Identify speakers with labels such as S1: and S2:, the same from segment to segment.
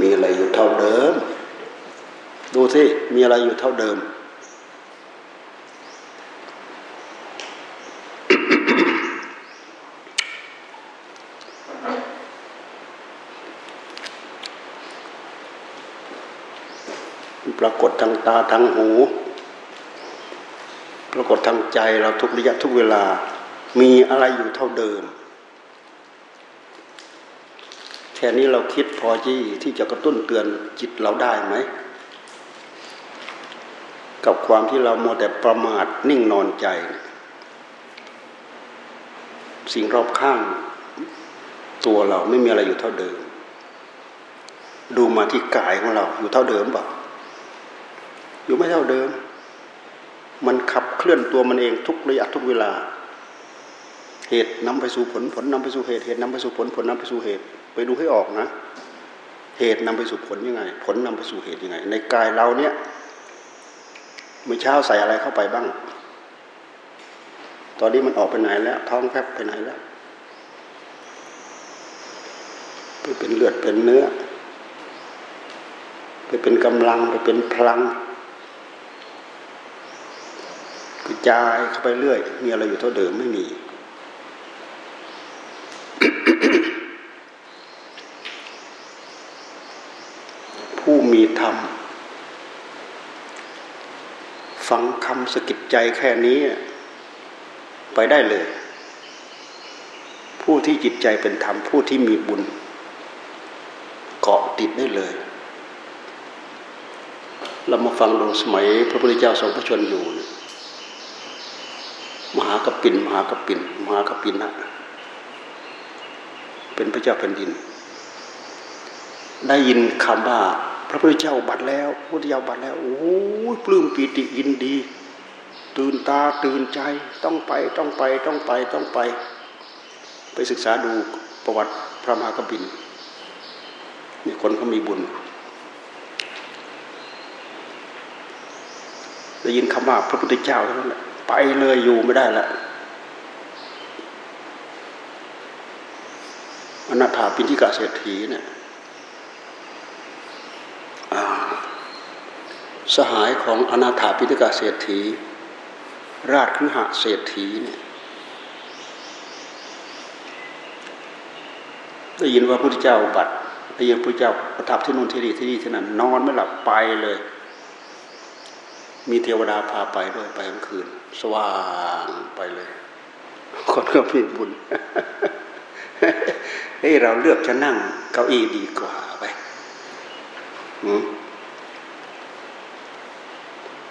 S1: มีอะไรอยู่เท่าเดิม ดูสิมีอะไรอยู่เท่าเดิม ปรากฏทางตาทางหู ปรากฏทางใจเราทุกระยะทุกเวลา มีอะไรอยู่เท่าเดิมแค่นี้เราคิด อที่ที่จะกระตุ้นเตือนจิตเราได้ไหม กับความที่เราโมแต่ประมาทนิ่งนอนใจ สิ่งรอบข้างตัวเราไม่มีอะไรอยู่เท่าเดิม ดูมาที่กายของเราอยู่เท่าเดิมเปล่าอยู่ไม่เท่าเดิม มันขับเคลื่อนตัวมันเองทุกระยะทุกเวลา เหตุนำไปสู่ผลผลนำไปสู่เหตุเหตุนำไปสู่ผลผลนำไปสู่เหตุ ไปดูให้ออกนะ เหตุนำไปสู่ผลยังไง ผลนำไปสู่เหตุยังไง ในกายเราเนี่ยเมื่อเช้าใส่อะไรเข้าไปบ้าง ตอนนี้มันออกไปไหนแล้ว ท้องแฟบไปไหนแล้วไปเป็นเลือดเป็นเนื้อ ไปเป็นกำลังไปเป็นพลังกระจายเข้าไปเรื่อย มีอะไรอยู่เท่าเดิมไม่มี ผู้ มีธรรม ฟังคำสกิดใจแค่นี้ไปได้เลย ผู้ที่จิตใจเป็นธรรม ผู้ที่มีบุญ เกาะติดได้เลย เรามาฟังดูสมัยพระพุทธเจ้าทรงพระชนอยู่ มหากปินมหากปินมหากปินนะเป็นพระเจ้าแผ่นดินได้ยินคำว่า ระพุทธเจ้าบัตรแล้วพระพุทธเจ้าบัตรแล้วโอ้ยปลื้มปีติยินดี ตื่นตาตื่นใจต้องไปต้องไปต้องไปต้องไป ไปศึกษาดูประวัติพระมหากปินนี่คนเขามีบุญได้ยินคำว่าพระพุทธเจ้าเท่านั้นแหละไปเลยอยู่ไม่ได้ละอนาถาปิณิกาเศรษฐีเนี่ย สหายของอนาถาปิณกาเศรษฐี ราชคฤหเศรษฐีเนี่ยได้ยินว่าพระพุทธเจ้าบัตรได้ยินพระพุทธเจ้าประทับที่นู่นที่นี่ที่นี่ที่นั่นนอนไม่หลับไปเลย มีเทวดาพาไปด้วยไปกลางคืน สว่างไปเลย คนก็มีบุญเฮ้เราเลือกจะนั่งเก้าอี้ดีกว่าไป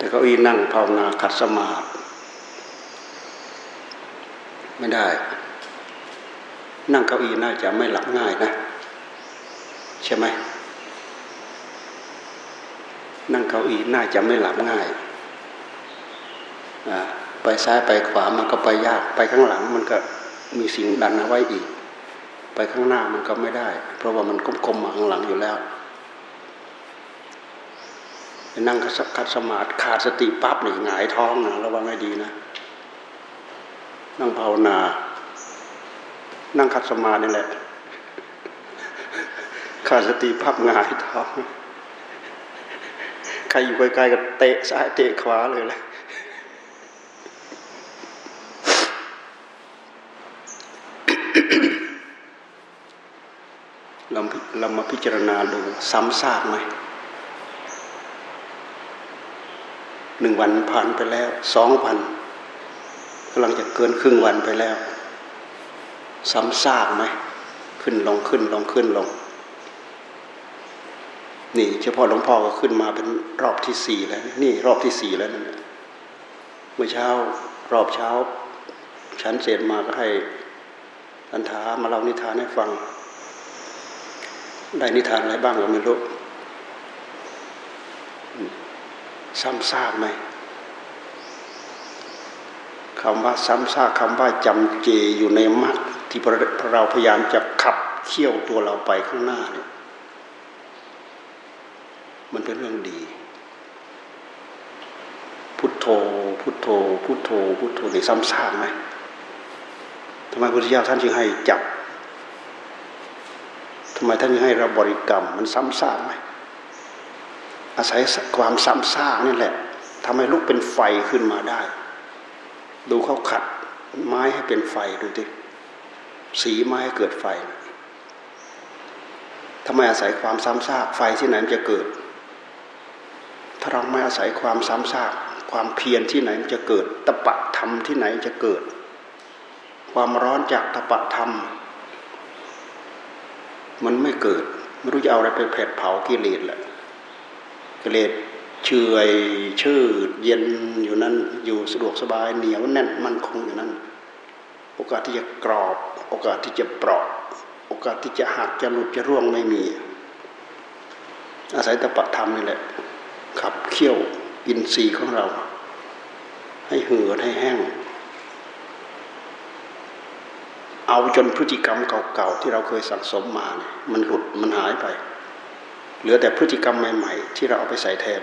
S1: แต่เก้าอีนั่งภาวนาขัดสมาธิไม่ได้ นั่งเก้าอี้น่าจะไม่หลับง่ายนะ ใช่ไหมนั่งเก้าอี้น่าจะไม่หลับง่ายไปซ้ายไปขวามันก็ไปยาก ไปข้างหลังมันก็มีสิ่งดันเอาไว้อีก ไปข้างหน้ามันก็ไม่ได้ เพราะว่ามันก้มๆมาข้างหลังอยู่แล้ว นั่งคัดสมาธิขาดสติปั๊บนี่หงายท้องนะระวังให้ดีนะ นั่งภาวนา นั่งคัดสมาธินี่แหละ ขาดสติปั๊บหงายท้อง ใครอยู่ใกล้ๆก็เตะซ้ายเตะขวาเลยแหละเราเรามาพิจารณาดูซ้ำซากไหม หนึ่งวันผ่านไปแล้วสองวันกำลังจะเกินครึ่งวันไปแล้ว ซ้ำซากไหมขึ้นลงขึ้นลงขึ้นลง นี่เฉพาะหลวงพ่อก็ขึ้นมาเป็นรอบที่สี่แล้ว นี่รอบที่สี่แล้วนั่นเมื่อเช้ารอบเช้า ฉันเสร็จมาก็ให้อันถามาเล่านิทานให้ฟัง ได้นิทานอะไรบ้างก็ไม่รู้ ซ้ำซากไหมคำว่าซ้ำซากคำว่าจำเจอยู่ในมัดที่เราพยายามจะขับเขี่ยวตัวเราไปข้างหน้าเนี่ยมันเป็นเรื่องดี พุทโธ พุทโธ พุทโธ พุทโธในซ้ำซากไหมทำไมพุทธเจ้าท่านจึงให้จับทำไมท่านให้เราบริกรรม มันซ้ำซากไหม อาศัยความซ้ำซากนี่แหละทำให้ลุกเป็นไฟขึ้นมาได้ ดูเขาขัดไม้ให้เป็นไฟดูดิสีไม้ให้เกิดไฟทำไมอาศัยความซ้ำซากไฟที่ไหนมันจะเกิด ถ้าเราไม่อาศัยความซ้ำซากความเพียรที่ไหนมันจะเกิดตะปะธรรมที่ไหนจะเกิด ความร้อนจากตะปะธรรม มันไม่เกิด ไม่รู้จะเอาอะไรไปเผดเผากิเลสแหละ กิเลสเฉยชื่อเย็นอยู่นั้นอยู่สะดวกสบายเหนียวแน่นมั่นคงอยู่นั้น โอกาสที่จะกรอบ โอกาสที่จะเปราะ โอกาสที่จะหักจะหลุดจะร่วงไม่มี อาศัยตปะธรรมนี่แหละ ขับเคี่ยวอินทรีย์ของเรา ให้เหือดให้แห้ง เอาจนพฤติกรรมเก่าๆที่เราเคยสั่งสมมาเนี่ยมันหลุดมันหายไป เหลือแต่พฤติกรรมใหม่ ๆ ที่เราเอาไปใส่แทน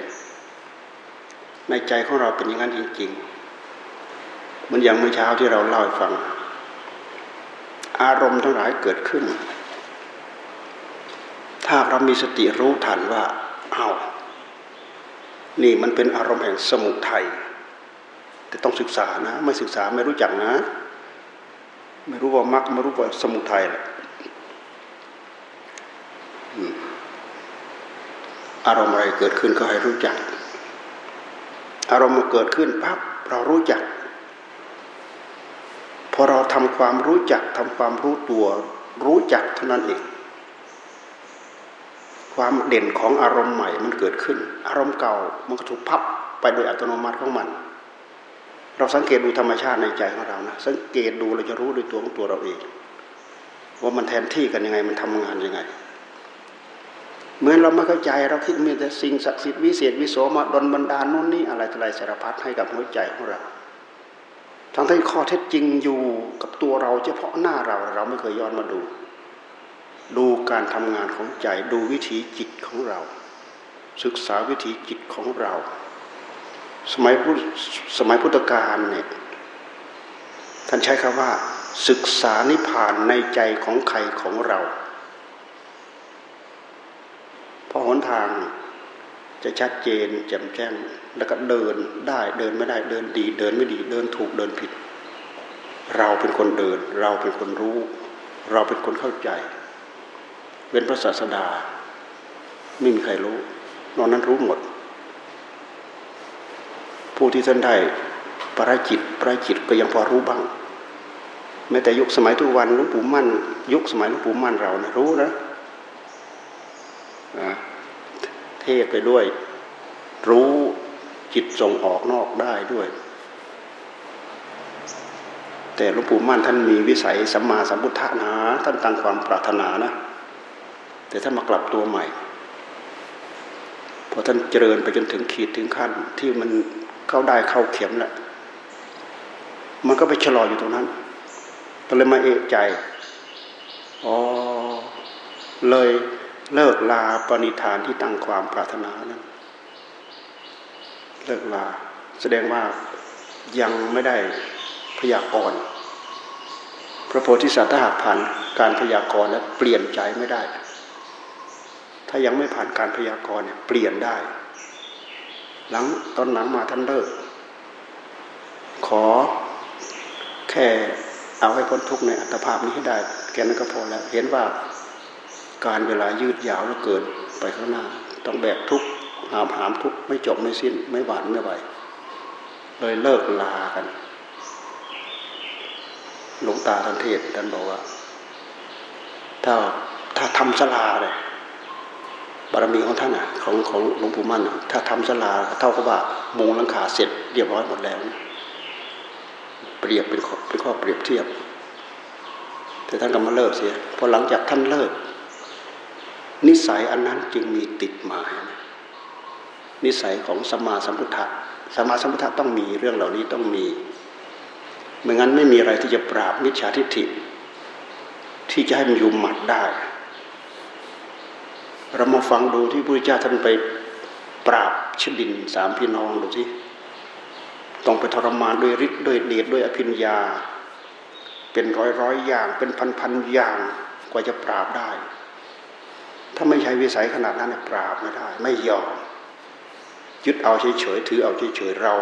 S1: ในใจของเราเป็นอย่างนั้นจริงๆมันอย่างเมื่อเช้าที่เราเล่าให้ฟัง อารมณ์ทั้งหลายเกิดขึ้น ถ้าเรามีสติรู้ทันว่าเอานี่มันเป็นอารมณ์แห่งสมุทัยแต่ต้องศึกษานะ ไม่ศึกษาไม่รู้จักนะ ไม่รู้ว่ามรรคไม่รู้ว่าสมุทัยแหละ อารมณ์อะไรเกิดขึ้นก็ให้รู้จัก อารมณ์มันเกิดขึ้นปั๊บเรารู้จัก พอเราทำความรู้จักทำความรู้ตัว รู้จักเท่านั้นเองความเด่นของอารมณ์ใหม่มันเกิดขึ้น อารมณ์เก่ามันก็ถูกพับไปโดยอัตโนมัติของมัน เราสังเกตดูธรรมชาติในใจของเรานะสังเกตดูเราจะรู้ด้วยตัวของตัวเราเอง ว่ามันแทนที่กันยังไงมันทำงานยังไง เหมือนเราไม่เข้าใจเราคิดมีแต่สิ่งศักดิ์สิทธิ์วิเศษวิโสมาดลบันดาลนู่นนี่อะไรอะไรสารพัดให้กับหัวใจของเราทั้งที่ข้อเท็จจริงอยู่กับตัวเราเฉพาะหน้าเราเราไม่เคยย้อนมาดู ดูการทำงานของใจดูวิถีจิตของเรา ศึกษาวิถีจิตของเรา สมัยพุทสมัยพุทธกาลเนี่ยท่านใช้คำว่า ศึกษานิพพานในใจของใครของเรา พอหนทางจะชัดเจนแจ่มแจ้ง แล้วก็เดินได้เดินไม่ได้เดินดี เดินไม่ดีเดินถูกเดินผิด เราเป็นคนเดิน เราเป็นคนรู้ เราเป็นคนเข้าใจ เป็นพระศาสดาไม่มีใครรู้ นอนนั้นรู้หมด ผู้ที่ท่านได้ประจิตประจิตก็ยังพอรู้บ้างแม้แต่ยุคสมัยทุกวันหลวงปู่มั่น ยุคสมัยหลวงปู่มั่นเรานะรู้นะ เทศไปด้วย รู้จิตส่งออกนอกได้ด้วย แต่หลวงปู่มั่นท่านมีวิสัยสัมมาสัมพุทธะนะท่านตั้งความปรารถนานะ แต่ท่านมากลับตัวใหม่พอท่านเจริญไปจนถึงขีดถึงขั้น ที่มันเข้าได้เข้าเข็มแหละมันก็ไปชะลออยู่ตรงนั้นก็เลยมาเอะใจ อ๋อ เลย เลิกลาปณิธานที่ตั้งความปรารถนานั้น เลิกลาแสดงว่ายังไม่ได้พยากรณ์พระโพธิสัตว์ถ้าหากผ่านการพยากรณ์แล้วเปลี่ยนใจไม่ได้ ถ้ายังไม่ผ่านการพยากรณ์เนี่ยเปลี่ยนได้ หลังตอนหลังมาท่านเลิก ขอแค่เอาให้พ้นทุกข์ในอัตภาพนี้ให้ได้แค่นั้นก็พอแล้ว เห็นว่า การเวลายืดยาวแล้วเกินไปข้างหน้า ต้องแบกทุกหามหามทุกไม่จบไม่สิ้น ไม่หวานไม่ไหวเลยเลิกลากัน หลวงตาท่านเทศท่านบอกว่า ถ้าถ้าทำสลาเลยบารมีของท่านอะของของหลวงปู่มั่นถ้าทำสลาเท่ากับว่ามุงหลังคาเสร็จเรียบร้อยหมดแล้ว เปรียบเป็นข้อเป็นข้อเปรียบเทียบ แต่ท่านก็มาเลิกเสียพอหลังจากท่านเลิก นิสัยอันนั้นจึงมีติดมานิสัยของสมาสัมพุทธะสมาสัมพุทธะต้องมีเรื่องเหล่านี้ต้องมีไม่งั้นไม่มีอะไรที่จะปราบมิจฉาทิฏฐิ ที่จะให้มันอยู่หมัดได้ เรามาฟังดูที่พระพุทธเจ้าท่านไปปราบชดินสามพี่น้องดูสิต้องไปทรมานด้วยฤทธิ์ด้วยเดชด้วยอภิญญา เป็นร้อยร้อยอย่างเป็นพันพันอย่างกว่าจะปราบได้ ถ้าไม่ใช้วิสัยขนาดนั้นปราบไม่ได้ ไม่ยอมยึดเอาเฉยๆถือเอาเฉยๆเรา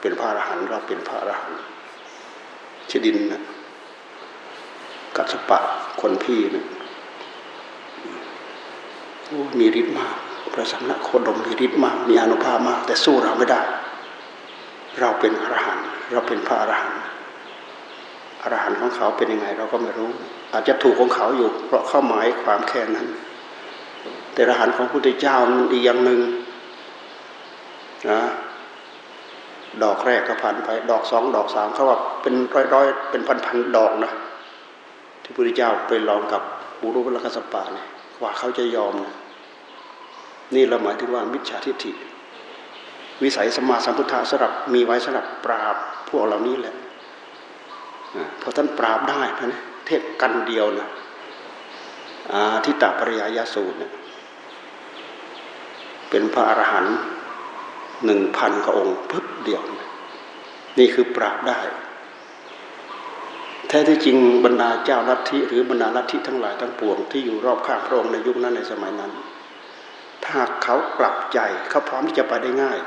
S1: เป็นพระอรหันต์เราเป็นพระอรหันต์ชดินนะกัสปะคนพี่นะมีฤทธิ์มาก พระสัมณโคดมมีฤทธิ์มาก มีอนุภาพมาก แต่สู้เราไม่ได้ เราเป็นอรหันต์เราเป็นพระอรหันต์อรหันต์ของเขาเป็นยังไง เราก็ไม่รู้ อาจจะถูกของเขาอยู่ เพราะเข้าหมายความแค่นั้น แต่รหันต์ของพระพุทธเจ้ามันอีกอย่างหนึ่งนะดอกแรกก็ผ่านไป ดอกสองดอกสามเขาว่าเป็นร้อยร้อยเป็นพันพันดอกนะที่พระพุทธเจ้าไปลองกับบุรุษลกัสปะเนี่ยว่าเขาจะยอมนะนี่เราหมายถึงว่ามิจฉาทิฏฐิ วิสัยสมาสัมพุทธะสำหรับมีไว้สำหรับปราบพวกเหล่านี้แหละพอท่านปราบได้นะเทศกันเดียวนะทิฏฐปริยายสูตรเนี่ย เป็นพระอรหันต์หนึ่งพันกองค์พึบเดียว นี่คือปราบได้ แท้ที่จริงบรรดาเจ้าลัทธิหรือบรรดาลัทธิทั้งหลายทั้งปวงที่อยู่รอบข้างพระองค์ในยุคนั้นในสมัยนั้น ถ้าเขากลับใจเขาพร้อมที่จะไปได้ง่าย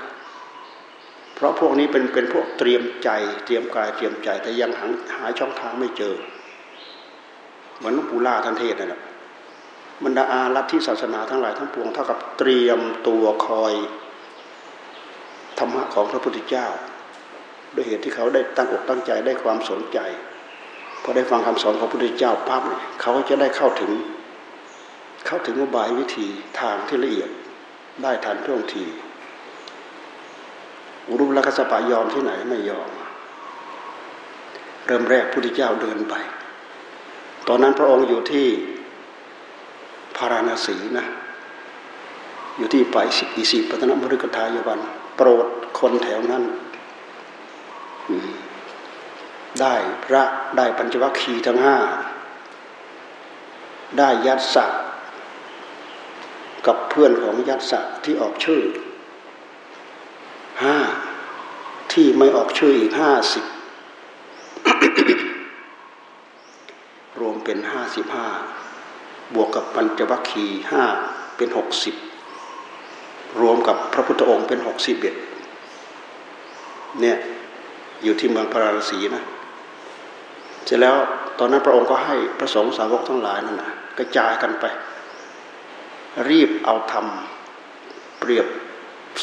S1: เพราะพวกนี้เป็นเป็นพวกเตรียมใจ เตรียมกายเตรียมใจแต่ยังหาหาช่องทางไม่เจอ เหมือนปูล่าท่านเทศนั่นแหละ บรรดาอาลัทธิศาสนาทั้งหลายทั้งปวงเท่ากับเตรียมตัวคอยธรรมะของพระพุทธเจ้าด้วยเหตุที่เขาได้ตั้งอกตั้งใจได้ความสนใจพอได้ฟังคำสอนของพระพุทธเจ้าปั๊บเนี่ยเขาก็จะได้เข้าถึง เข้าถึงอุบายวิธีทางที่ละเอียดได้ทันท่วงทีอุรุลักษปายอมที่ไหนไม่ยอม เริ่มแรกพระพุทธเจ้าเดินไป ตอนนั้นพระองค์อยู่ที่ พาราณสีนะ อยู่ที่ไปอิสิปตนมฤกทายวัน โปรดคนแถวนั้น ได้พระได้ปัญจวัคคีย์ทั้งห้า ได้ยัดสักกับเพื่อนของยัดสักที่ออกชื่อห้าที่ไม่ออกชื่ออีกห้าสิบรวมเป็นห้าสิบห้า บวกกับปัญจวัคคีย์ห้าเป็นหกสิบรวมกับพระพุทธองค์เป็นหกสิบเอ็ดเนี่ยอยู่ที่เมืองพระราศีนะเสร็จแล้วตอนนั้นพระองค์ก็ให้พระสงฆ์สาวกทั้งหลายนั่นนะกระจายกันไป รีบเอาทำเปรียบ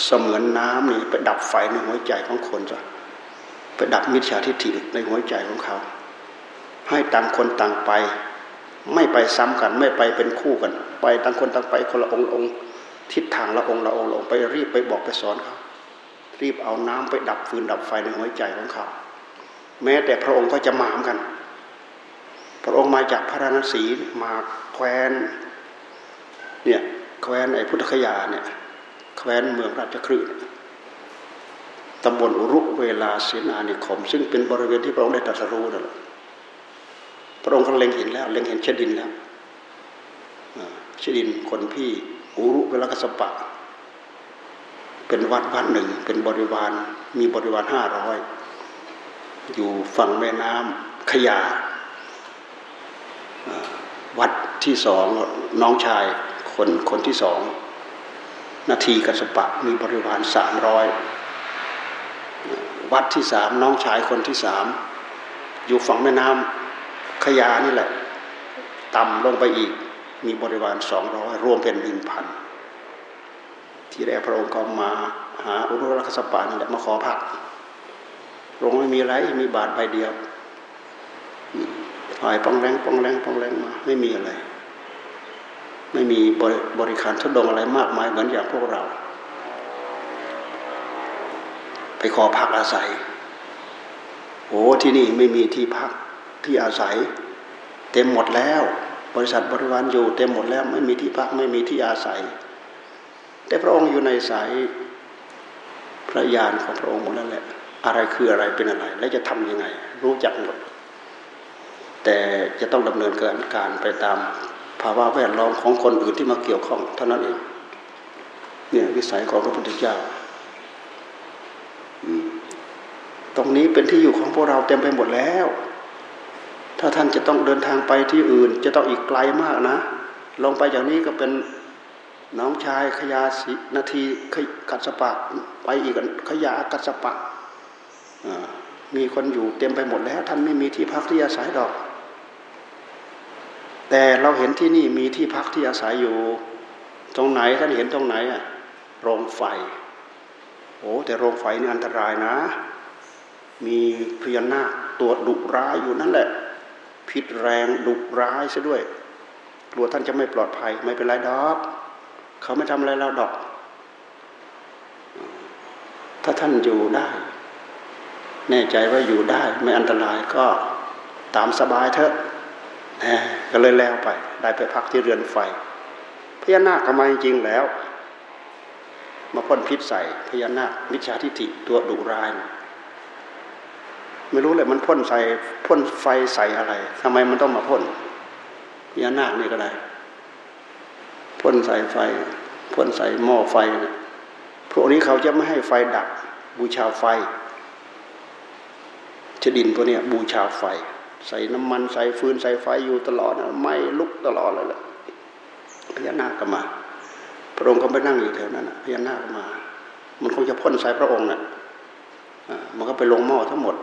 S1: เสมือนน้ำนี่ไปดับไฟในหัวใจของคนจ้ะไปดับมิจฉาทิฏฐิในหัวใจของเขา ให้ต่างคนต่างไป ไม่ไปซ้ำกันไม่ไปเป็นคู่กัน ไปต่างคนต่างไปคนละองค์องค์ทิศทางละองค์ละองค์ลงไปรีบไปบอกไปสอนเขารีบเอาน้ำไปดับฟืนดับไฟในหัวใจของเขา แม้แต่พระองค์ก็จะหมามกัน พระองค์มาจากพระราศีมาแคว้นเนี่ยแคว้นไอ้พุทธคยาเนี่ยแคว้นเมืองราชคฤห์ตำบลอุรุเวลาเสนานิคม ซึ่งเป็นบริเวณที่พระองค์ได้ตรัสรู้นั่นแหละ ระองค์ก็เล็งเห็นแล้ว เล็งเห็นเชดินแล้วเชดินคนพี่อุรุเวลากสปะ เป็นวัดวัดหนึ่ง เป็นบริวารมีบริวารห้าร้อยอยู่ฝั่งแม่น้ำขยาวัดที่สองน้องชายคนคนที่สองนาทีกสปะมีบริวารสามร้อยวัดที่สามน้องชายคนที่สามอยู่ฝั่งแม่น้ำ ขยานี่แหละ ต่ำลงไปอีก มีบริวารสองร้อยรวมเป็นหนึ่งพันที่แรกพระองค์ก็มาหาอุรุรักษปานี่แหละมาขอพักลงไม่มีไรมีบาทใบเดียวถอยปองแรงปองแรงปองแรงมาไม่มีอะไร ไม่มีบริบริการทุดงอะไรมากมายเหมือนอย่างพวกเรา ไปขอพักอาศัยโอ้ที่นี่ไม่มีที่พัก ที่อาศัย เต็มหมดแล้ว บริษัทบริวารอยู่ เต็มหมดแล้วไม่มีที่พักไม่มีที่อาศัย แต่พระองค์อยู่ในสายพระญาณของพระองค์หมดแล้วแหละ อะไรคืออะไรเป็นอะไร และจะทํำยังไง รู้จักหมด แต่จะต้องดำเนินการการไปตามภาวะแวดล้อมของคนอื่นที่มาเกี่ยวข้องเท่านั้นเองเนี่ยวิสัยของพระพุทธเจ้าตรงนี้เป็นที่อยู่ของพวกเราเต็มไปหมดแล้ว ถ้าท่านจะต้องเดินทางไปที่อื่น จะต้องอีกไกลมากนะ ลงไปจากนี้ก็เป็นน้องชายขยาสินาทีกัสปะไปอีกขยากัสปะมีคนอยู่เต็มไปหมดแล้ว ท่านไม่มีที่พักที่อาศัยดอก แต่เราเห็นที่นี่มีที่พักที่อาศัยอยู่ ตรงไหนท่านเห็นตรงไหนอะโรงไฟโอ้แต่โรงไฟนี่อันตรายนะ มีพญานาคตัวดุร้ายอยู่นั่นแหละ พิษแรงดุร้ายซะด้วย กลัวท่านจะไม่ปลอดภัยไม่เป็นไรดอก เขาไม่ทำอะไรเราดอก ถ้าท่านอยู่ได้ แน่ใจว่าอยู่ได้ ไม่อันตรายก็ตามสบายเถอะก็เลยแล้วไป ได้ไปพักที่เรือนไฟพญานาคทำไมจริงแล้ว มาพ่นพิษใส่พญานาคมิจฉาทิฏฐิตัวดุร้าย ไม่รู้เลยมันพ่นใส่พ่นไฟใส่อะไรทำไมมันต้องมาพ่นพญานาคนี่ก็ได้พ่นใส่ไฟพ่นใส่หม้อไฟพวกนี้เขาจะไม่ให้ไฟดับบูชาไฟชดินพวกนี้บูชาไฟ ใส่น้ำมันใส่ฟืนใส่ไฟอยู่ตลอดไม่ลุกตลอดเลยแหละพญานาคก็มาพระองค์ก็ไปนั่งอยู่แถวนั้นพญานาคมา มันคงจะพ่นใส่พระองค์น่ะมันก็ไปลงหม้อทั้งหมด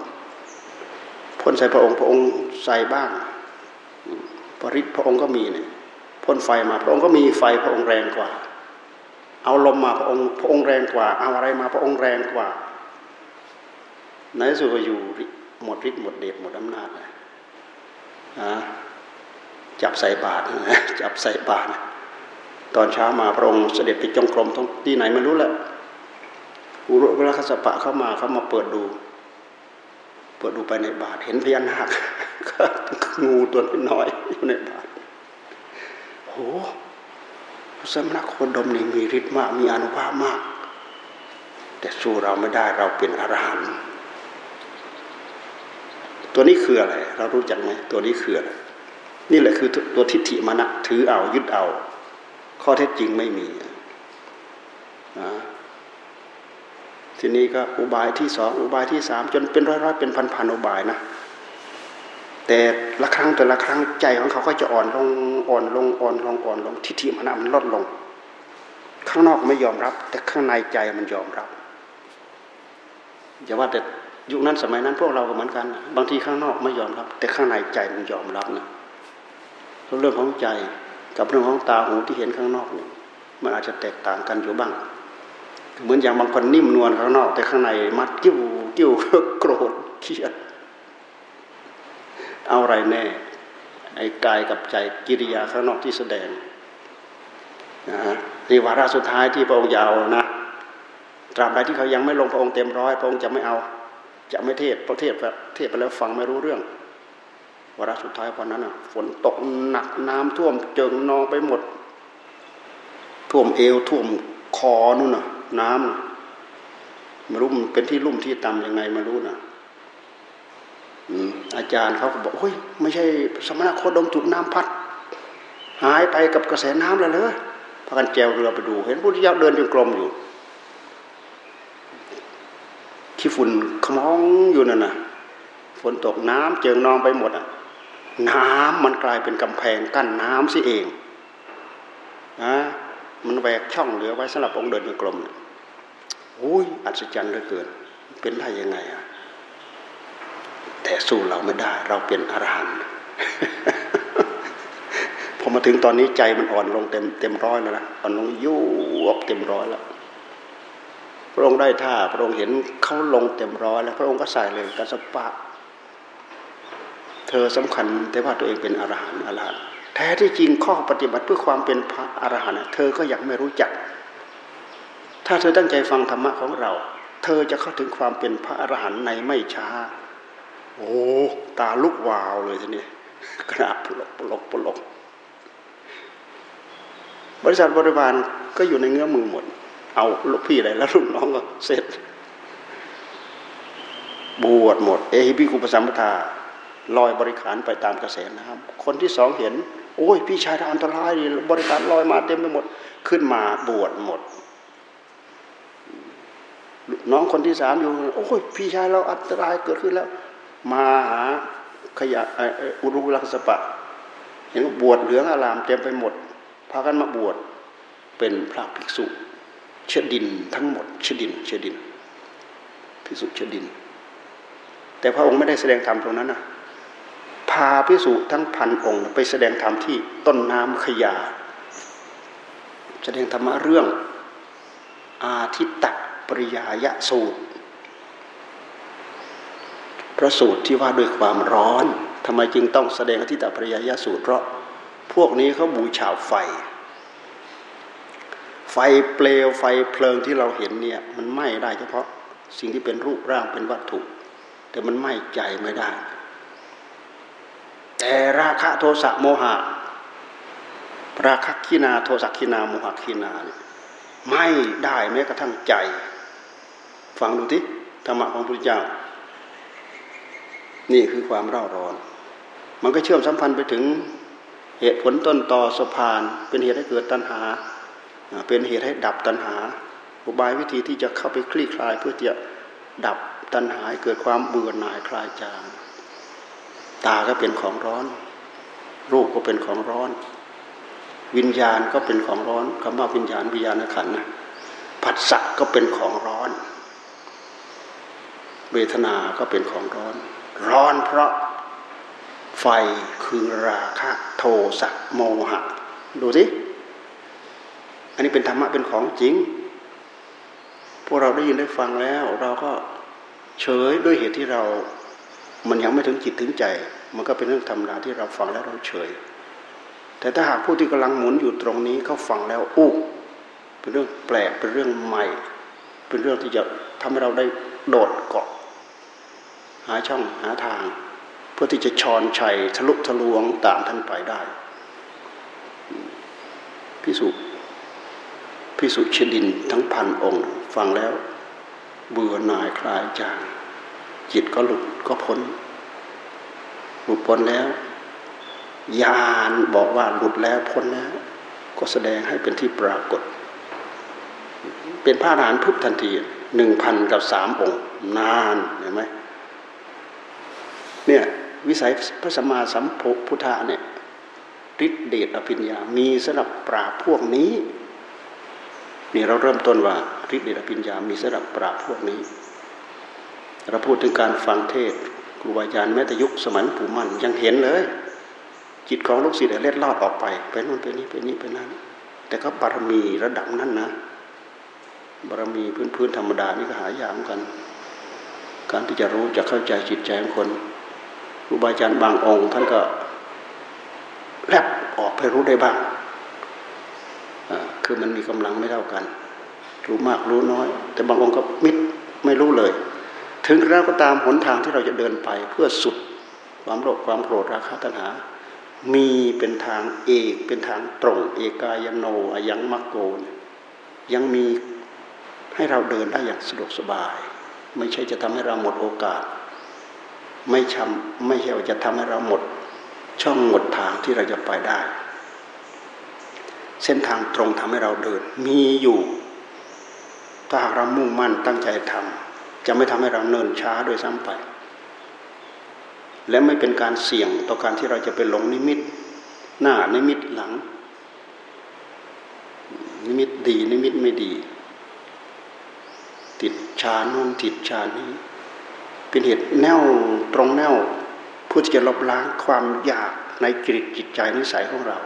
S1: พ่นใส่พระองค์พระองค์ใส่บ้างปริศพระองค์ก็มีเนี่ยพ่นไฟมาพระองค์ก็มีไฟพระองค์แรงกว่า เอาลมมาพระองค์พระองค์แรงกว่า เอาอะไรมาพระองค์แรงกว่าในสุก็อยู่หมดฤทธิ์หมดเดชหมดอำนาจเลยจับใส่บาตรจับใส่บาตรตอนเช้ามาพระองค์เสด็จไปจงกรมที่ไหนไม่รู้แหละอุรุเวลาขสปะเข้ามาเขามาเปิดดู เปิดดูไปในบาทเห็นพญานาคงูตัวน้อยอยู่ในบาทโหสมณโคดมนี่มีฤทธิ์มากมีอนุภาพมาก แต่สู้เราไม่ได้เราเป็นอรหันต์ตัวนี้คืออะไร เรารู้จักไหมตัวนี้คืออะไรนี่แหละคือตัวทิฏฐิมานะถือเอายึดเอา ข้อเท็จจริงไม่มีนะ ทีนี้ก็อุบายที่สองอุบายที่สามจนเป็นร้อยร้อยเป็นพันพันอุบายนะแต่ละครั้งแต่ละครั้งใจของเขาก็จะอ่อนลงอ่อนลงอ่อนลงอ่อนลงทิฏฐิมันมันลดลง ข้างนอกไม่ยอมรับ แต่ข้างในใจมันยอมรับอย่าว่าแต่ยุคนั้นสมัยนั้นพวกเราก็เหมือนกัน บางทีข้างนอกไม่ยอมรับ แต่ข้างในใจมันยอมรับนะเรื่องของใจกับเรื่องของตาหูที่เห็นข้างนอกเนี่ยมันอาจจะแตกต่างกันอยู่บ้าง เหมือนอย่างบางคนนิ่มนวลข้างนอก แต่ข้างในมัดกิ้วกิ้วโกรธเครียด เอาอะไรแน่ ไอ้กายกับใจกิริยาข้างนอกที่แสดงนะฮะนี่วาระสุดท้ายที่พระองค์เยานะตราบใดที่เขายังไม่ลงพระองค์เต็มร้อยพระองค์จะไม่เอา จะไม่เทศพระเทศเทศไปแล้วฟังไม่รู้เรื่องวาระสุดท้ายวันนั้นอะฝนตกหนักน้ำท่วมเจิงนองไปหมด ท่วมเอวท่วมคอนู่นน่ะ น้ำไม่รู้มันเป็นที่ลุ่มที่ต่ำยังไงไม่รู้น่ะอาจารย์เขาก็บอกเฮ้ยไม่ใช่สมณโคดมถูกน้ำพัด หายไปกับกระแสน้ำแล้วเลยพากันแจวเรือไปดู เห็นผู้ที่ยาเดินจงกรมอยู่ขี้ฝุ่นขมองอยู่นั่นน่ะฝนตกน้ำเจิงนองไปหมดอะ น้ำมันกลายเป็นกำแพงกั้นน้ำสิเองนะ มันแหวกช่องเหลือไว้สำหรับองค์เดินกลมโอ้ยอัศจรรย์เหลือเกิน เป็นได้ยังไงอะแต่สู้เราไม่ได้ เราเป็นอรหันต์พอมาถึงตอนนี้ใจมันอ่อนลงเต็มเต็มร้อยแล้วนะอ่อนลงยุบเต็มร้อยแล้วพระองค์ได้ท่าพระองค์เห็นเขาลงเต็มร้อยแล้ว พระองค์ก็ใส่เลยกัสปะ เธอสำคัญแต่ว่าตัวเองเป็นอรหันต์อรหันต์ แท้ที่จริงข้อปฏิบัติเพื่อความเป็นพระอรหันต์เธอก็ยังไม่รู้จัก ถ้าเธอตั้งใจฟังธรรมะของเรา เธอจะเข้าถึงความเป็นพระอรหันต์ในไม่ช้า โอ้ตาลุกวาวเลยทีนี้กระปลกปลกปลกบริษัทบริวารก็อยู่ในเงื้อมือหมด เอาลูกพี่อะไรแล้วลูกน้องก็เสร็จ บวชหมด เอหิพิคุปสัมปทาลอยบริขารไปตามกระแสน้ำคนที่สองเห็น โอ้ยพี่ชายอันตรายบริขารลอยมาเต็มไปหมด ขึ้นมาบวชหมด น้องคนที่สามอยู่ โอ้ยพี่ชายเราอันตรายเกิดขึ้นแล้ว มาหาขยะอุรุลักษปะเห็นบวชเหลืองอารามเต็มไปหมด พากันมาบวชเป็นพระภิกษุเชดินทั้งหมดเชดินเชดินภิกษุเชดิน แต่พระองค์ไม่ได้แสดงธรรมตรงนั้นนะ พาภิกษุทั้งพันองค์ ไปแสดงธรรมที่ต้นน้ำขยา แสดงธรรมะเรื่อง อาทิตตปริยายสูตร พระสูตรที่ว่าด้วยความร้อนทำไมจึงต้องแสดงอาทิตตปริยายสูตร เพราะพวกนี้เขาบูชาไฟ ไฟเปลวไฟเพลิงที่เราเห็นเนี่ยมันไหม้ได้เฉพาะสิ่งที่เป็นรูปร่างเป็นวัตถุ แต่มันไหม้ใจไม่ได้ แต่ราคะโทสะโมหะ ราคะขีนาโทสะขีนาโมหะขีนาเนี่ยไม่ได้แม้กระทั่งใจ ฟังดูที่ธรรมะของพระพุทธเจ้า นี่คือความเร่าร้อน มันก็เชื่อมสัมพันธ์ไปถึงเหตุผลต้นต่อสะพาน เป็นเหตุให้เกิดตัณหา เป็นเหตุให้ดับตัณหา อุบายวิธีที่จะเข้าไปคลี่คลายเพื่อจะดับตัณหาเกิดความเบื่อหน่ายคลายจาง ตาก็เป็นของร้อน รูปก็เป็นของร้อน วิญญาณก็เป็นของร้อนคำว่าวิญญาณวิญญาณขันนะผัสสะก็เป็นของร้อน เวทนา ก็เป็นของร้อน ร้อนเพราะไฟคือราคะโทสะโมหะ ดูสิอันนี้เป็นธรรมะเป็นของจริง พวกเราได้ยินได้ฟังแล้ว เราก็เฉยด้วยเหตุที่เรา มันยังไม่ถึงจิตถึงใจ มันก็เป็นเรื่องธรรมดาที่เราฟังแล้วเราเฉย แต่ถ้าหากผู้ที่กำลังหมุนอยู่ตรงนี้เขาฟังแล้วอู้เป็นเรื่องแปลกเป็นเรื่องใหม่ เป็นเรื่องที่จะทำให้เราได้โดดเกาะ หาช่องหาทาง เพื่อที่จะชอนชัยทะลุทะลวงตามท่านไปได้พิสุพิสุชดินทั้งพันองค์ ฟังแล้วเบื่อหน่ายคลายจาง จิตก็หลุดก็พ้น หลุดพ้นแล้วญาณบอกว่าหลุดแล้วพ้นแล้ว ก็แสดงให้เป็นที่ปรากฏ เป็นพระอรหันต์พุทธทันทีหนึ่งพันกับสามองค์ นานเห็นไหมเนี่ยวิสัยพระสัมมาสัมพุทธะเนี่ยฤทธิเดชอภิญญา มีสำหรับปราบพวกนี้ นี่เราเริ่มต้นว่าฤทธิเดชอภิญญา มีสำหรับปราบพวกนี้ เราพูดถึงการฟังเทศครูบาอาจารย์แม้แต่ยุคสมัยปู่มันยังเห็นเลย จิตของลูกศิษย์เล็ดลอดออกไปไปนู่นไปนี่ไปนี่ไปนั่นแต่ก็บารมีระดับนั้นนะ บารมีพื้นพื้นธรรมดานี่ก็หายากเหมือนกัน การที่จะรู้จะเข้าใจจิตใจของคนครูบาอาจารย์บางองค์ ท่านก็แลบออกไปรู้ได้บ้างคือมันมีกำลังไม่เท่ากัน รู้มากรู้น้อย แต่บางองค์ก็มิดไม่รู้เลย ถึงแล้วก็ตามหนทางที่เราจะเดินไปเพื่อสุดความโลภความโกรธราคะตัณหา มีเป็นทางเอกเป็นทางตรง เอกายโนอยังมักโกนยังมีให้เราเดินได้อย่างสะดวกสบาย ไม่ใช่จะทำให้เราหมดโอกาส ไม่ชำไม่ใช่ว่าจะทำให้เราหมด ช่องหมดทางที่เราจะไปได้ เส้นทางตรงทำให้เราเดินมีอยู่ถ้าหากเรามุ่งมั่นตั้งใจทำ จะไม่ทำให้เราเนินช้าโดยซ้ำไป และไม่เป็นการเสี่ยงต่อการที่เราจะไปหลงนิมิต หน้านิมิตหลัง นิมิตดีนิมิตไม่ดี ติดชานู่นติดชานี้ เป็นเหตุแนวตรงแนวเพื่อที่จะลบล้างความอยากในจิตจิตใจนิสัยของเรา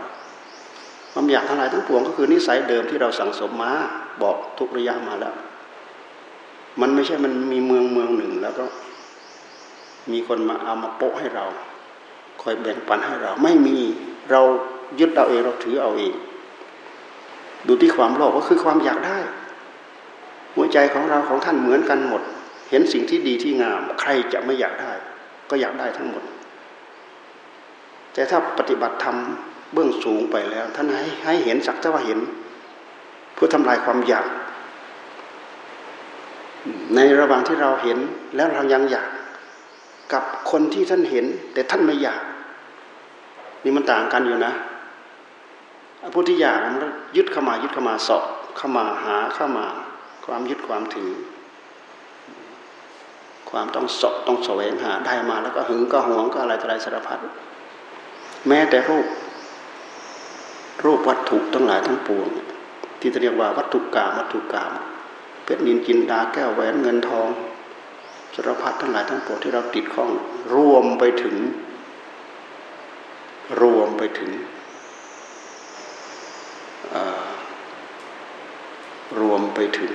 S1: ความอยากทั้งหลายทั้งปวงก็คือนิสัยเดิมที่เราสั่งสมมาบอกทุกระยะมาแล้ว มันไม่ใช่มันมีเมืองเมืองหนึ่ง แล้วก็ มีคนมาเอามาโปะให้เรา คอยแบ่งปันให้เรา ไม่มีเรายึดเอาเองเราถือเอาเอง ดูที่ความโลภก็คือความอยากได้ หัวใจของเราของท่านเหมือนกันหมด เห็นสิ่งที่ดีที่งาม ใครจะไม่อยากได้ ก็อยากได้ทั้งหมด แต่ถ้าปฏิบัติธรรมเบื้องสูงไปแล้ว ท่านให้ให้เห็นสักแต่ว่าเห็น เพื่อทำลายความอยาก ในระหว่างที่เราเห็นแล้วเรายังอยากกับคนที่ท่านเห็น แต่ท่านไม่อยาก นี่มันต่างกันอยู่นะผู้ที่อยากมันยึดเข้ามายึดเข้ามาสอบเข้ามาหาเข้ามา ความยึดความถือ ความต้องสอบต้องแสวงหาได้มาแล้วก็หึงก็หวงก็อะไรอะไรสารพัดแม้แต่รูป รูปวัตถุทั้งหลายทั้งปวง ที่เรียกว่าวัตถุกรรมวัตถุกรรม เพชรนินจินดาแก้วแหวนเงินทองสารพัดทั้งหลายทั้งปวงที่เราติดข้อง รวมไปถึง รวมไปถึงรวมไปถึง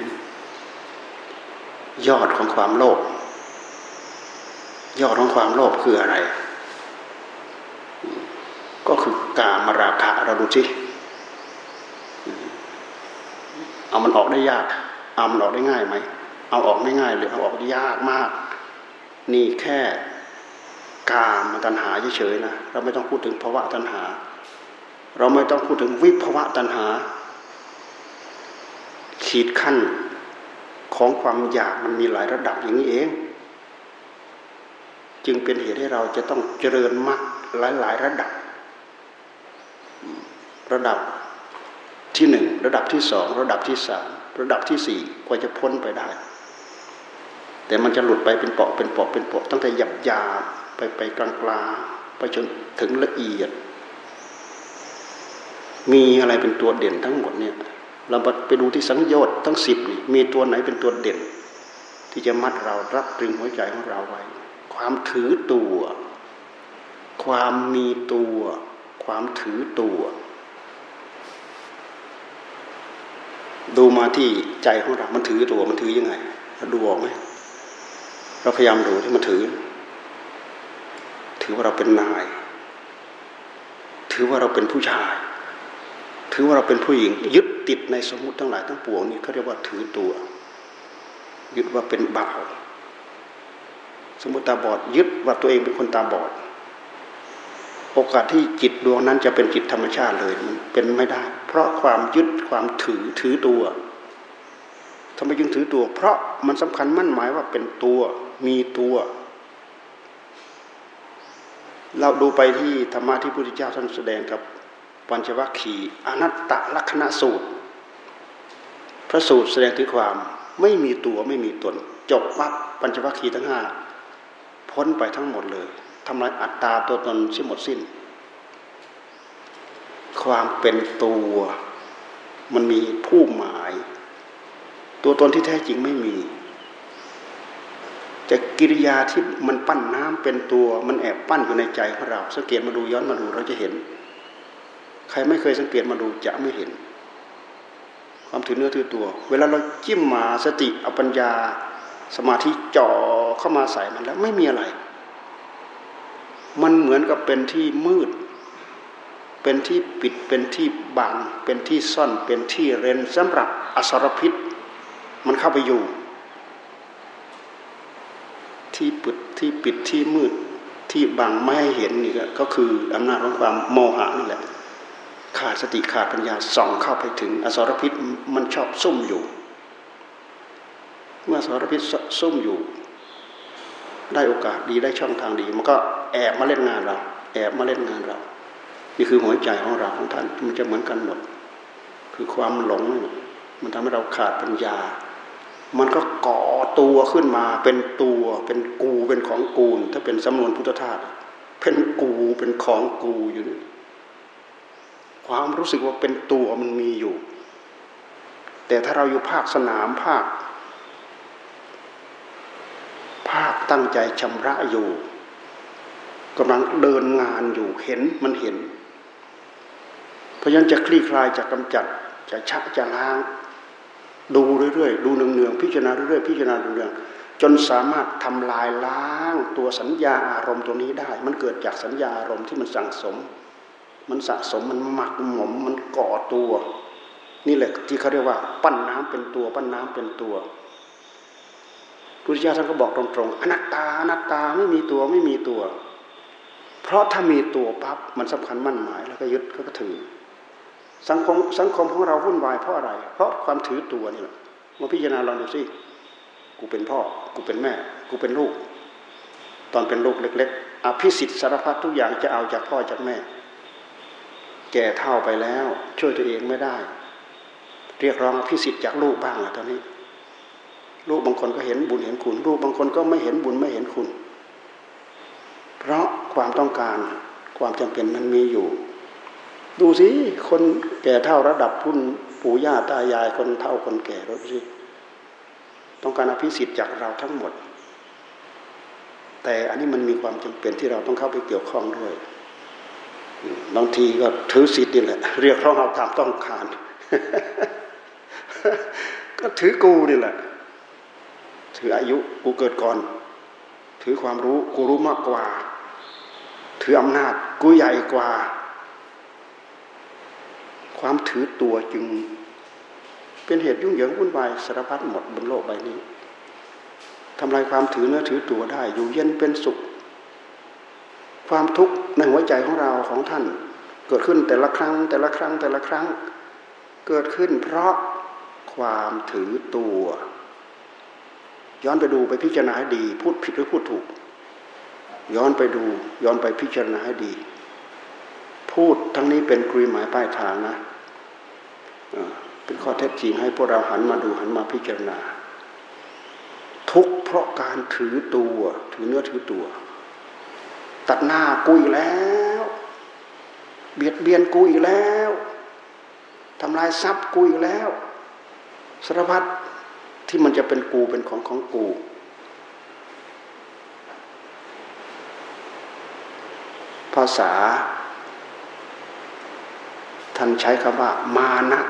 S1: ยอดของความโลภยอดของความโลภคืออะไร ก็คือกามราคะเราดูสิเอามันออกได้ยาก เอามันออกได้ง่ายไหม เอาออกไม่ง่ายเลยเอาออกยากมาก นี่แค่กามตัณหาเฉยๆนะ เราไม่ต้องพูดถึงภาวะตัณหา เราไม่ต้องพูดถึงวิภาวะตัณหา ขีดขั้นของความอยากมันมีหลายระดับอย่างนี้เอง จึงเป็นเหตุให้เราจะต้องเจริญมรรคหลายๆระดับ ระดับที่หนึ่งระดับที่สองระดับที่สาม ระดับที่สี่กว่าจะพ้นไปได้ แต่มันจะหลุดไปเป็นเปาะเป็นเปาะเป็นเปาะตั้งแต่หยับยาไปไปกลางกลาไปจนถึงละเอียด มีอะไรเป็นตัวเด่นทั้งหมดเนี่ยเราไปดูที่สังโยชน์ทั้งสิบนี่มีตัวไหนเป็นตัวเด่น ที่จะมัดเรารับตรึงหัวใจของเราไว้ ความถือตัว ความมีตัว ความถือตัว ดูมาที่ใจของเรา มันถือตัว มันถือยังไงเราดูออกไหมเราพยายามดูที่มันถือ ถือว่าเราเป็นนาย ถือว่าเราเป็นผู้ชาย ถือว่าเราเป็นผู้หญิง ยึดติดในสมมติทั้งหลายทั้งปวงนี้เขาเรียกว่าถือตัว ยึดว่าเป็นบ่าว สมมติตาบอด ยึดว่าตัวเองเป็นคนตาบอด โอกาสที่จิตดวงนั้นจะเป็นจิตธรรมชาติเลยมันเป็นไม่ได้ เพราะความยึดความถือถือตัวทำไมจึงถือตัว เพราะมันสำคัญมั่นหมายว่าเป็นตัวมีตัว เราดูไปที่ธรรมะที่พระพุทธเจ้าท่านแสดงกับปัญจวัคคีย์อนัตตลักษณะสูตร พระสูตรแสดงถึงความไม่มีตัวไม่มีตน จบวับปัญจวัคคีย์ทั้งห้าพ้นไปทั้งหมดเลย ทำลายอัตตาตัวตนสิ้นหมดสิ้น ความเป็นตัวมันมีผู้หมาย ตัวตนที่แท้จริงไม่มีจะกิริยาที่มันปั้นน้ำเป็นตัวมันแอบปั้นอยู่ในใจของเรา สังเกตมาดูย้อนมาดูเราจะเห็น ใครไม่เคยสังเกตมาดูจะไม่เห็น ความถือเนื้อถือตัว เวลาเราจิ้มมาสติอปัญญา สมาธิจ่อเข้ามาใส่มันแล้วไม่มีอะไร มันเหมือนกับเป็นที่มืด เป็นที่ปิดเป็นที่บัง เป็นที่ซ่อนเป็นที่เร้นสำหรับอสรพิษ มันเข้าไปอยู่ ที่ปิดที่ปิดที่มืดที่บังไม่ให้เห็นนี่ก็คืออำนาจของความโมหะนี่แหละขาดสติขาดปัญญาส่องเข้าไปถึง อสรพิษมันชอบซุ่มอยู่ เมื่ออสรพิษซุ่มอยู่ ได้โอกาสดีได้ช่องทางดี มันก็แอบมาเล่นงานเรา แอบมาเล่นงานเรา นี่คือหัวใจของเราของท่านมันจะเหมือนกันหมด คือความหลง มันทำให้เราขาดปัญญา มันก็ก่อตัวขึ้นมาเป็นตัวเป็นกูเป็นของกูถ้าเป็นสำนวนพุทธทาสเป็นกูเป็นของกูอยู่นี่ความรู้สึกว่าเป็นตัวมันมีอยู่ แต่ถ้าเราอยู่ภาคสนามภาค ภาคตั้งใจชำระอยู่กำลังเดินงานอยู่เห็นมันเห็น เพราะฉะนั้นจะคลี่คลายจะกำจัดจะชักจะล้าง ดูเรื่อยๆ ดูเนืองๆพิจารณาเรื่อยๆพิจารณาเนืองๆจนสามารถทำลายล้างตัวสัญญาอารมณ์ตัวนี้ได้ มันเกิดจากสัญญาอารมณ์ที่มันสั่งสม มันสะสมมันหมักหมมมันก่อตัว นี่แหละที่เขาเรียกว่า ปั้นน้ำเป็นตัว ปั้นน้ำเป็นตัว พุทธเจ้าท่านก็บอกตรงๆอนัตตาอนัตตาไม่มีตัวไม่มีตัว เพราะถ้ามีตัวปั๊บมันสำคัญมั่นหมาย แล้วก็ยึดก็ถือ สังคมสังคมของเราวุ่นวายเพราะอะไร เพราะความถือตัวนี่แหละมาพิจารณาลองดูสิกูเป็นพ่อ กูเป็นแม่ กูเป็นลูก ตอนเป็นลูกเล็ก ๆอภิสิทธิ์สารพัดทุกอย่างจะเอาจากพ่อจากแม่ แก่เท่าไปแล้ว ช่วยตัวเองไม่ได้ เรียกร้องอภิสิทธิ์จากลูกบ้างละตอนนี้ ลูกบางคนก็เห็นบุญเห็นคุณ ลูกบางคนก็ไม่เห็นบุญไม่เห็นคุณ เพราะความต้องการความจำเป็นมันมีอยู่ ดูสิคนแก่เท่าระดับรุ่นปู่ย่าตายายคนเฒ่าคนแก่รู้สิต้องการอภิสิทธิ์จากเราทั้งหมด แต่อันนี้มันมีความจำเป็นที่เราต้องเข้าไปเกี่ยวข้องด้วยบางทีก็ถือสิทธิ์นี่แหละ เรียกร้องเอาตามต้องการ ก็ถือกูนี่แหละ ถืออายุกูเกิดก่อน ถือความรู้กูรู้มากกว่า ถืออำนาจกูใหญ่กว่า ความถือตัวจึง เป็นเหตุยุ่งเหยิงวุ่นวายสารพัดหมดบนโลกใบนี้ทำลายความถือเนื้อถือตัวได้ อยู่เย็นเป็นสุข ความทุกข์ในหัวใจของเราของท่าน เกิดขึ้นแต่ละครั้ง แต่ละครั้งแต่ละครั้ง เกิดขึ้นเพราะความถือตัว ย้อนไปดูไปพิจารณาให้ดี พูดผิดหรือพูดถูก ย้อนไปดูย้อนไปพิจารณาให้ดี พูดทั้งนี้เป็นกรีหมายป้ายทางนะเป็นข้อเท็จจริงให้พวกเราหันมาดูหันมาพิจารณา ทุกเพราะการถือตัวถือเนื้อถือตัว ตัดหน้ากูอีกแล้ว เบียดเบียนกูอีกแล้วทำลายทรัพย์กูอีกแล้วสารพัด ที่มันจะเป็นกูเป็นของของกู ภาษา ท่านใช้คำว่า มานะ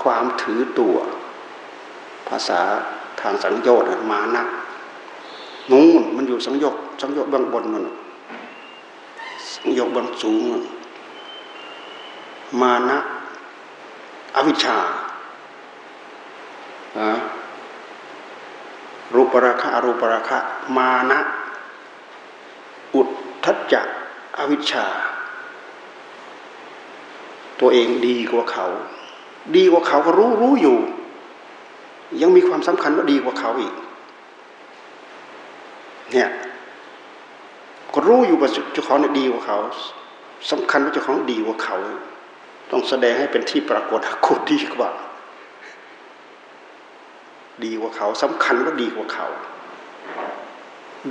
S1: ความถือตัว ภาษาทางสังโยชน์มานะนู่นมันอยู่สังโยชน์สังโยชน์บางบนนั่นสังโยชน์บางสูงนั่นมานะอวิชชา รูปราคะอรูปราคะ มานะ อุทธัจจะอวิชชา ตัวเองดีกว่าเขา ดีกว่าเขาก็รู้รู้อยู่ ยังมีความสำคัญว่าดีกว่าเขาอีก เนี่ยก็รู้อยู่ว่าเจ้าของเนี่ยดีกว่าเขาสำคัญว่าเจ้าของดีกว่าเขา ต้องแสดงให้เป็นที่ปรากฏกูดีกว่า ดีกว่าเขาสำคัญว่าดีกว่าเขา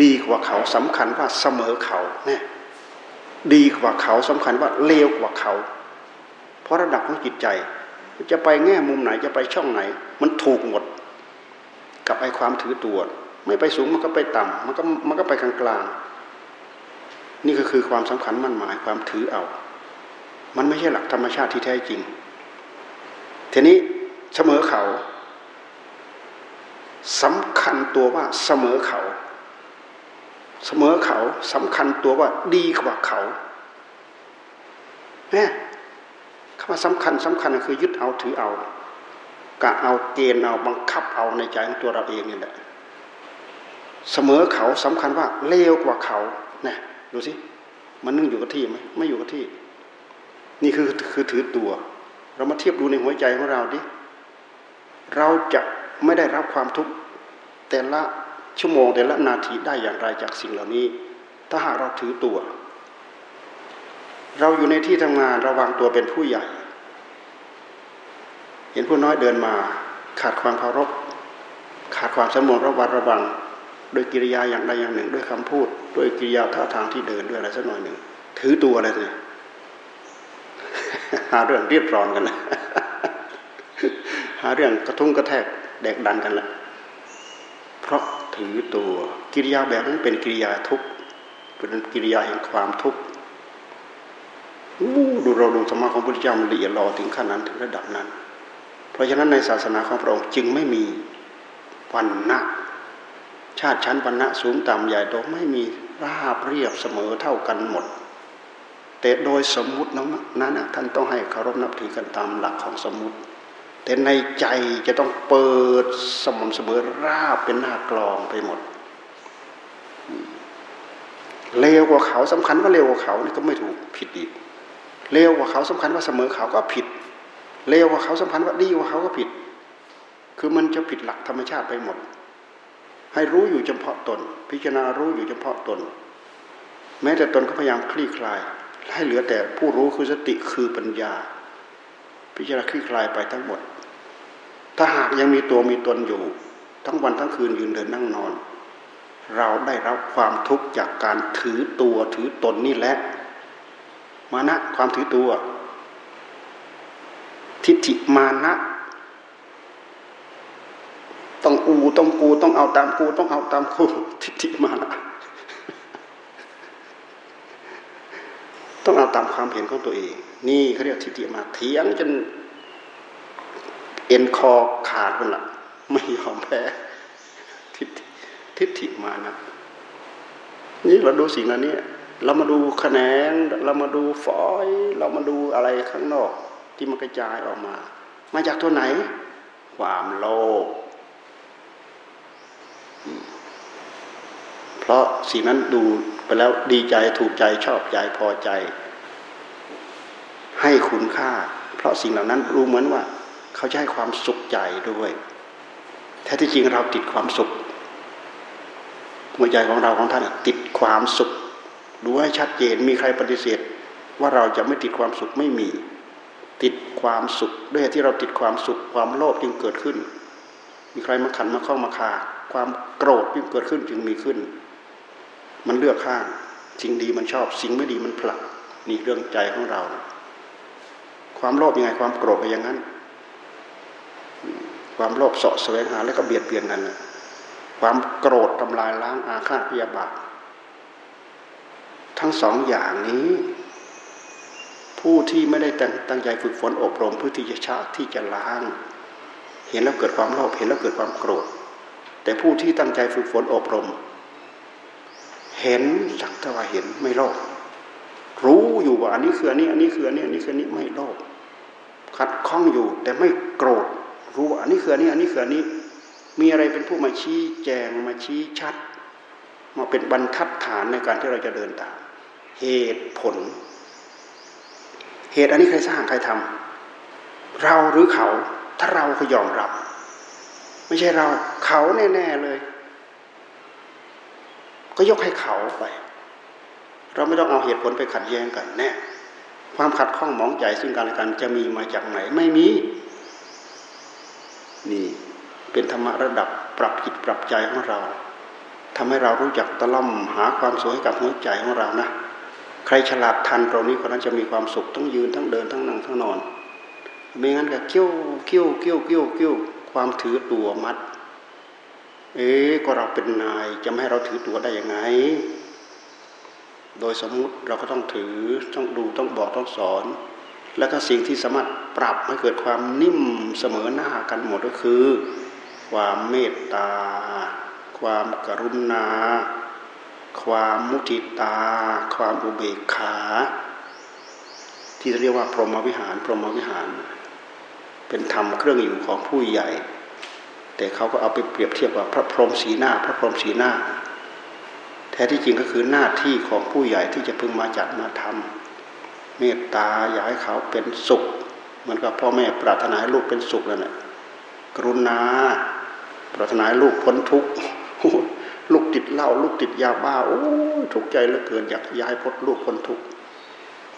S1: ดีกว่าเขาสำคัญว่าเสมอเขาเนี่ยดีกว่าเขาสำคัญว่าเลวกว่าเขา เพราะระดับของจิตใจ จะไปแง่มุมไหนจะไปช่องไหน มันถูกหมด กับไอความถือตัว ไม่ไปสูงมันก็ไปต่ำมันก็มันก็ไปกลางกลางนี่ก็คือความสำคัญมั่นหมายความถือเอา มันไม่ใช่หลักธรรมชาติที่แท้จริง ทีนี้เสมอเขา สำคัญตัวว่าเสมอเขา เสมอเขาสำคัญตัวว่าดีกว่าเขาเนี่ยคำว่าสำคัญสำคัญคือยึดเอาถือเอากะเอาเกณฑ์เอาบังคับเอาในใจของตัวเราเองนี่แหละเสมอเขาสำคัญว่าเลวกว่าเขาเนี่ยดูสิมันนึ่งอยู่กับที่ไหมไม่อยู่กับที่ นี่คือคือถือตัว เรามาเทียบดูในหัวใจของเราดิเราจะ ไม่ได้รับความทุกข์แต่ละชั่วโมงแต่ละนาทีได้อย่างไรจากสิ่งเหล่านี้ ถ้าหากเราถือตัว เราอยู่ในที่ทำงานระวังตัวเป็นผู้ใหญ่ เห็นผู้น้อยเดินมา ขาดความเคารพ ขาดความสมองระวัดระวังโดยกิริยาอย่างใดอย่างหนึ่ง ด้วยคำพูดด้วยกิริยาท่าทางที่เดินด้วยอะไรสักหน่อยหนึ่ง ถือตัวอะไรเนี่ยหาเรื่องเรียบร้อนกันเลยหาเรื่องกระทุ้งกระแทก แดกดันกันแหละ เพราะถือตัวกิริยาแบบนั้นเป็นกิริยาทุกข์เป็นกิริยาแห่งความทุกข์ดูเราดูธรรมะของพระพุทธเจ้ามันละเอียดรอถึงขั้นนั้นถึงระดับนั้น เพราะฉะนั้นในศาสนาของพระองค์จึงไม่มีวันนะชาติชั้นวันนะสูงต่ำใหญ่โตไม่มีราบเรียบเสมอเท่ากันหมด แต่โดยสมมุตินั้นท่านต้องให้เคารพนับถือกันตามหลักของสมมุติ แต่ในใจจะต้องเปิดสม่ำเสมอราบเป็นหน้ากลองไปหมดเลวกว่าเขาสำคัญว่าเลวกว่าเขานี่ก็ไม่ถูกผิดอีกเลวกว่าเขาสำคัญว่าเสมอเขาก็ผิดเลวกว่าเขาสำคัญว่าดีกว่าเขาก็ผิด คือมันจะผิดหลักธรรมชาติไปหมด ให้รู้อยู่เฉพาะตน พิจารณารู้อยู่เฉพาะตน แม้แต่ตนก็พยายามคลี่คลาย ให้เหลือแต่ผู้รู้คือสติคือปัญญา พิจารณาคลี่คลายไปทั้งหมด ถ้าหากยังมีตัวมีตนอยู่ ทั้งวันทั้งคืนยืนเดินนั่งนอน เราได้รับความทุกข์จากการถือตัวถือตนนี่แหละมานะความถือตัว ทิฏฐิมานะต้องอูต้องกูต้องเอาตามกูต้องเอาตามกูทิฏฐิมานะต้องเอาตามความเห็นของตัวเอง นี่เขาเรียกทิฏฐิมาเถียงจน อ็นคอขาดมันละไม่ยอมแพ้ทิฏฐิทิฏฐิมานะนี่เราดูสิ่งเหล่านี้เรามาดูแขนงเรามาดูฝอย เรามาดูอะไรข้างนอก ที่มันกระจายออกมา มาจากตัวไหน ความโลภเพราะสิ่งนั้นดูไปแล้วดีใจถูกใจชอบใจพอใจ ให้คุณค่า เพราะสิ่งเหล่านั้นรู้เหมือนว่า เขาจะให้ความสุขใจด้วยแท้ที่จริงเราติดความสุขหัวใจของเราของท่านติดความสุข ดูให้ชัดเจนมีใครปฏิเสธ ว่าเราจะไม่ติดความสุขไม่มี ติดความสุข ด้วยที่เราติดความสุข ความโลภจึงเกิดขึ้น มีใครมาขันมาข้องมาคาความโกรธจึงเกิดขึ้นจึงมีขึ้น มันเลือกข้างสิ่งดีมันชอบ สิ่งไม่ดีมันผลักนี่เรื่องใจของเรา ความโลภยังไงความโกรธไปอย่างนั้น ความโลภเสาะแสวงหาแล้วก็เบียดเบียนกันความโกรธทำลายล้างอาฆาตพยาบาททั้งสองอย่างนี้ ผู้ที่ไม่ได้ตั้งใจฝึกฝนอบรมเพื่อที่จะชาที่จะล้าง เห็นแล้วเกิดความโลภเห็นแล้วเกิดความโกรธ แต่ผู้ที่ตั้งใจฝึกฝนอบรม เห็นสักแต่ว่าเห็นไม่โลภรู้อยู่ว่าอันนี้คืออันนี้อันนี้คืออันนี้อันนี้คืออันนี้ไม่โลภขัดข้องอยู่แต่ไม่โกรธ รู้ว่าอันนี้คืออันนี้อันนี้คืออันนี้ มีอะไรเป็นผู้มาชี้แจงมาชี้ชัด มาเป็นบรรทัดฐานในการที่เราจะเดินตาม เหตุผล เหตุอันนี้ใครสร้างใครทำเราหรือเขาถ้าเราก็ยอมรับ ไม่ใช่เราเขาแน่ๆเลย ก็ยกให้เขาไป เราไม่ต้องเอาเหตุผลไปขัดแย้งกันแน่ความขัดข้องมองใจซึ่งกันและกันจะมีมาจากไหนไม่มี นี่เป็นธรรมะระดับปรับจิตปรับใจของเราทำให้เรารู้จักตะล่อมหาความสวยกับหัวใจของเรานะ ใครฉลาดทันตรงนี้คนนั้นจะมีความสุขทั้งยืนทั้งเดินทั้งนั่งทั้งนอนไม่งั้นก็เกี้ยวเกี้ยวเกี้ยวเกี้ยวเกี้ยวความถือตัวมัด เอ๊ก็เราเป็นนายจะไม่ให้เราถือตัวได้ยังไง โดยสมมุติเราก็ต้องถือต้องดูต้องบอกต้องสอน แล้วก็สิ่งที่สามารถปรับให้เกิดความนิ่มเสมอหน้ากันหมดก็คือ ความเมตตา ความกรุณา ความมุทิตา ความอุเบกขา ที่เรียกว่าพรหมวิหาร พรหมวิหาร เป็นธรรมเครื่องอยู่ของผู้ใหญ่ แต่เขาก็เอาไปเปรียบเทียบว่าพระพรหมสีหน้า พระพรหมสีหน้า แท้ที่จริงก็คือหน้าที่ของผู้ใหญ่ที่จะพึงมาจัดมาทำ มตตาอยากให้เขาเป็นสุขเหมือนกับพ่อแม่ปรารถนาให้ลูกเป็นสุขแล้วนะ่ะกรุณา ปรารถนาให้ลูกพ้นทุกข์ลูกติดเหล้าลูกติดยาบ้าโอ้ทุกข์ใจเหลือเกินอยากย้ายพ้นลูกพ้นทุกข์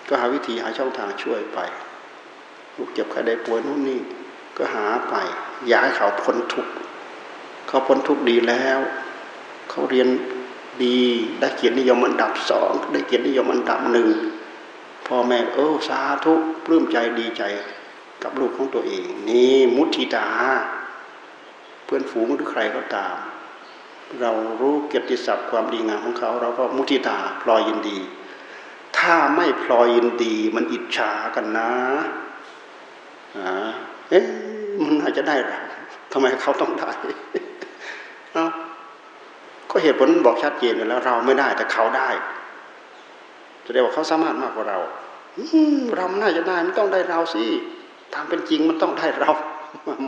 S1: ก็หาวิธีหาช่องทางช่วยไป ลูกเจ็บใครได้ป่วยนู่นนี่ก็หาไปย้ายเขาพ้นทุกข์เขาพ้นทุกข์ดีแล้ว เขาเรียนดีได้เกียรตินิยมอันดับสองได้เกียรตินิยมอันดับหนึ่ง พ่อแม่เออสาธุปลื้มใจดีใจกับลูกของตัวเอง นี่มุทิตา เพื่อนฝูงหรือใครก็ตาม เรารู้เกียรติศัพท์ความดีงามของเขา เราก็มุทิตาพลอยยินดี ถ้าไม่พลอยยินดีมันอิจฉากันนะเอ๊ะมันน่าจจะได้เราทำไมเขาต้องได้ก็เหตุผลบอกชัดเจนแล้ว เราไม่ได้แต่เขาได้ จะได้ว่าเขาสามารถมากกว่าเราเราน่าจะได้มันต้องได้เราสิตามเป็นจริงมันต้องได้เรา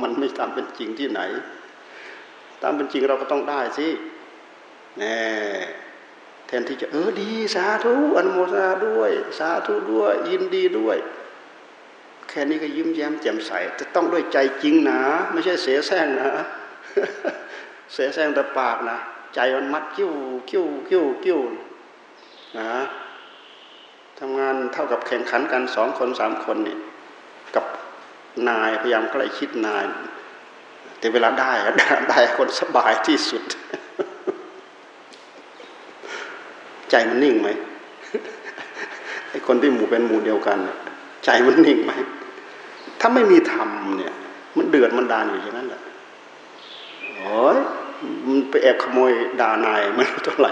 S1: มันไม่ตามเป็นจริงที่ไหน ตามเป็นจริงเราก็ต้องได้สิแน่แทนที่จะเออดีสาธุอนุโมทนาด้วย สาธุด้วย ยินดีด้วย แค่นี้ก็ยิ้มแย้มแจ่มใสจะต้องด้วยใจจริงนะไม่ใช่เสียแซงนะเสียแซงแต่ปากนะใจมันมัดคิ้วคิ้วคิ้วคิ้วนะ ทำงานเท่ากับแข่งขันกันสองคนสามคนเนี่ยกับนายพยายามใกล้ชิดนาย แต่เวลาได้ได้คนสบายที่สุด ใจมันนิ่งไหมไอคนที่หมู่เป็นหมู่เดียวกันใจมันนิ่งไหมถ้าไม่มีธรรมเนี่ย มันเดือดมันดานอยู่อย่างนั้นแหละอ๋ออ้ยมันไปแอบขโมยดานายมันเท่าไหร่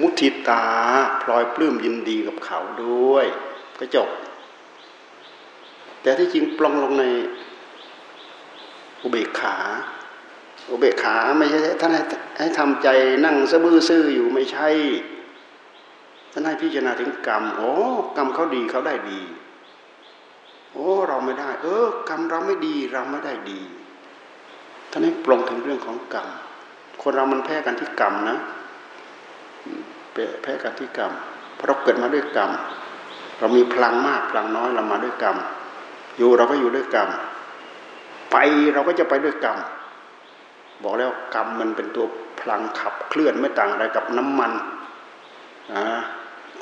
S1: มุทิตาพลอยปลื้มยินดีกับเขาด้วย ก็จบ แต่ที่จริงปลงลงในอุเบกขา อุเบกขาไม่ใช่ท่านให้ให้ทำใจนั่งสะบื้อซื่ออยู่ไม่ใช่ ท่านให้พิจารณาถึงกรรมโอ้กรรมเขาดีเขาได้ดี โอ้เราไม่ได้ เออกรรมเราไม่ดีเราไม่ได้ดี ท่านให้ปลงถึงเรื่องของกรรมคนเรามันแพ้กันที่กรรมนะ แพ้กันที่กรรม เพราะเราเกิดมาด้วยกรรม เรามีพลังมากพลังน้อยเรามาด้วยกรรม อยู่เราก็อยู่ด้วยกรรม ไปเราก็จะไปด้วยกรรม บอกแล้วกรรมมันเป็นตัวพลังขับเคลื่อนไม่ต่างอะไรกับน้ำมัน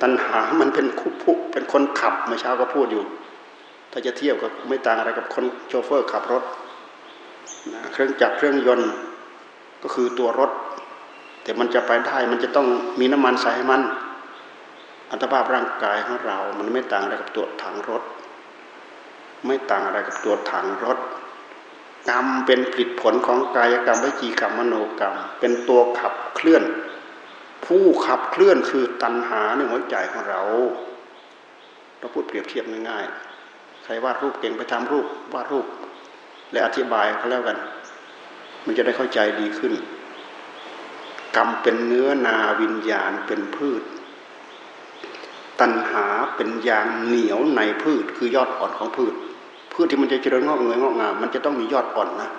S1: ตัณหามันเป็นคุพุเป็นคนขับเมื่อเช้าก็พูดอยู่ ถ้าจะเทียบก็ไม่ต่างอะไรกับคนโชเฟอร์ขับรถเครื่องจักรเครื่องยนต์ก็คือตัวรถ แต่มันจะไปได้มันจะต้องมีน้ำมันใส่ให้มัน อัตภาพร่างกายของเรา มันไม่ต่างอะไรกับตัวถังรถ ไม่ต่างอะไรกับตัวถังรถกรรมเป็นผลิตผลของกายกรรมวิจีกรรมมโนกรรม เป็นตัวขับเคลื่อน ผู้ขับเคลื่อนคือตัณหาในหัวใจของเรา เราพูดเปรียบเทียบง่ายๆใครวาดรูปเก่งไปทำรูปวาดรูป และอธิบายเขาแล้วกัน มันจะได้เข้าใจดีขึ้น กรรมเป็นเนื้อนาวิญญาณเป็นพืช ตัณหาเป็นยางเหนียวในพืช คือยอดอ่อนของพืช พืชที่มันจะเจริญงอกเงยงอกงามมันจะต้องมียอดอ่อนนะ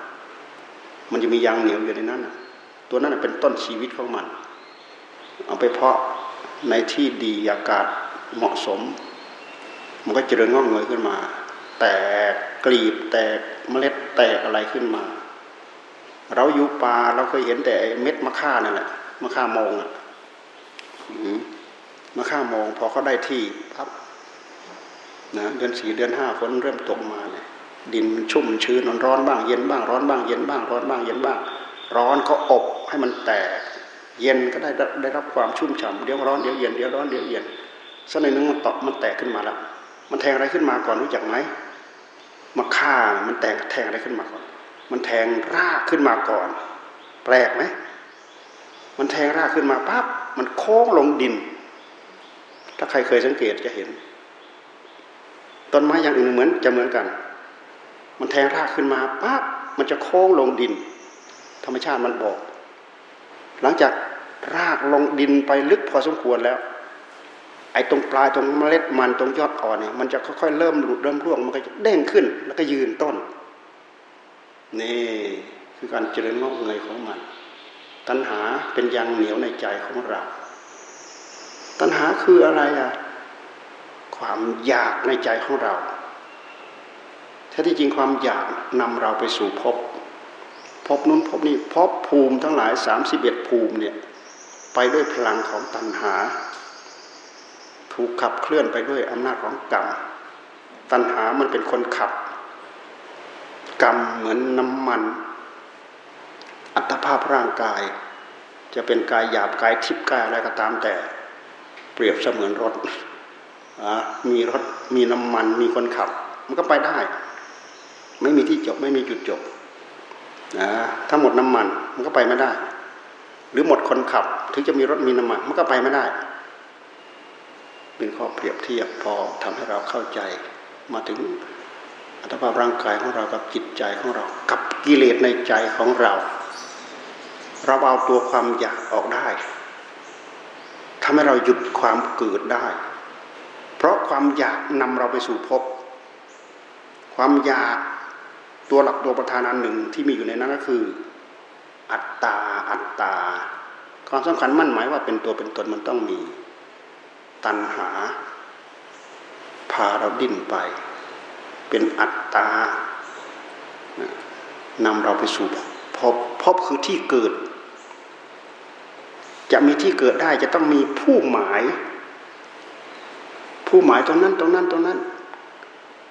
S1: มันจะมียางเหนียวอยู่ในนั้นนะตัวนั้นเป็นต้นชีวิตของมัน เอาไปเพาะในที่ดีอากาศเหมาะสม มันก็เจริญงอกเงยขึ้นมา แตกกลีบแตกเมล็ดแตกอะไรขึ้นมา เราอยู่ป่าเราเคยเห็นแต่เม็ดมะข่านั่นแหละมะข่ามองอะมะข่ามองพอเขาได้ที่ครับนะเดือนสี่เดือนห้าฝนเริ่มตกมาเนี่ยดินมันชุ่มชื้นร้อนบ้างเย็นบ้างร้อนบ้างเย็นบ้างร้อนบ้างเย็นบ้าง ร้อนก็อบให้มันแตก เย็นก็ได้ได้รับความชุ่มฉ่ำเดี๋ยวร้อนเดี๋ยวเย็นเดี๋ยวร้อนเดี๋ยวเย็นสักหนึ่งมันตอกมันแตกขึ้นมาแล้วมันแทงอะไรขึ้นมาก่อนรู้จักไหมมะข่ามันแตกแทงอะไรขึ้นมาก่อน มันแทงรากขึ้นมาก่อน แปลกไหมมันแทงรากขึ้นมาปั๊บมันโค้งลงดิน ถ้าใครเคยสังเกตจะเห็น ต้นไม้อย่างอื่นเหมือนจะเหมือนกัน มันแทงรากขึ้นมาปั๊บมันจะโค้งลงดิน ธรรมชาติมันบอก หลังจากรากลงดินไปลึกพอสมควรแล้ว ไอ้ตรงปลายตรงเมล็ดมันตรงยอดอ่อนเนี่ยมันจะค่อยๆเริ่มหลุดเริ่มร่วงมันก็จะเด้งขึ้น แล้วก็ยืนต้น นี่คือการเจริญงอกเงยของมัน ตัณหาเป็นยางเหนียวในใจของเรา ตัณหาคืออะไรอะความอยากในใจของเราแท้ที่จริงความอยากนำเราไปสู่ภพภพนู้นภพนี้ภพภูมิทั้งหลายสามสิบเอ็ดภูมิเนี่ยไปด้วยพลังของตัณหา ถูกขับเคลื่อนไปด้วยอำนาจของกรรมตัณหามันเป็นคนขับ กรรมเหมือนน้ำมัน อัตภาพร่างกาย จะเป็นกายหยาบกายทิพย์กายอะไรก็ตามแต่ เปรียบเสมือนรถมีรถมีน้ำมันมีคนขับ มันก็ไปได้ ไม่มีที่จบไม่มีจุดจบถ้าหมดน้ำมันมันก็ไปไม่ได้ หรือหมดคนขับ ถึงจะมีรถมีน้ำมันมันก็ไปไม่ได้ เป็นข้อเปรียบเทียบพอทำให้เราเข้าใจมาถึง อัตภาพร่างกายของเรากับจิตใจของเรา กับกิเลสในใจของเรา เราเอาตัวความอยากออกได้ทำให้เราหยุดความเกิดได้ เพราะความอยากนำเราไปสู่ภพความอยากตัวหลักตัวประธานอันหนึ่งที่มีอยู่ในนั้นก็คือ อัตตาอัตตา ความสำคัญมั่นหมายว่าเป็นตัวเป็นตนมันต้องมี ตัณหา พาเราดิ้นไป เป็นอัตตานำเราไปสู่พบพบคือที่เกิด จะมีที่เกิดได้จะต้องมีผู้หมาย ผู้หมายตรงนั้นตรงนั้นตรงนั้น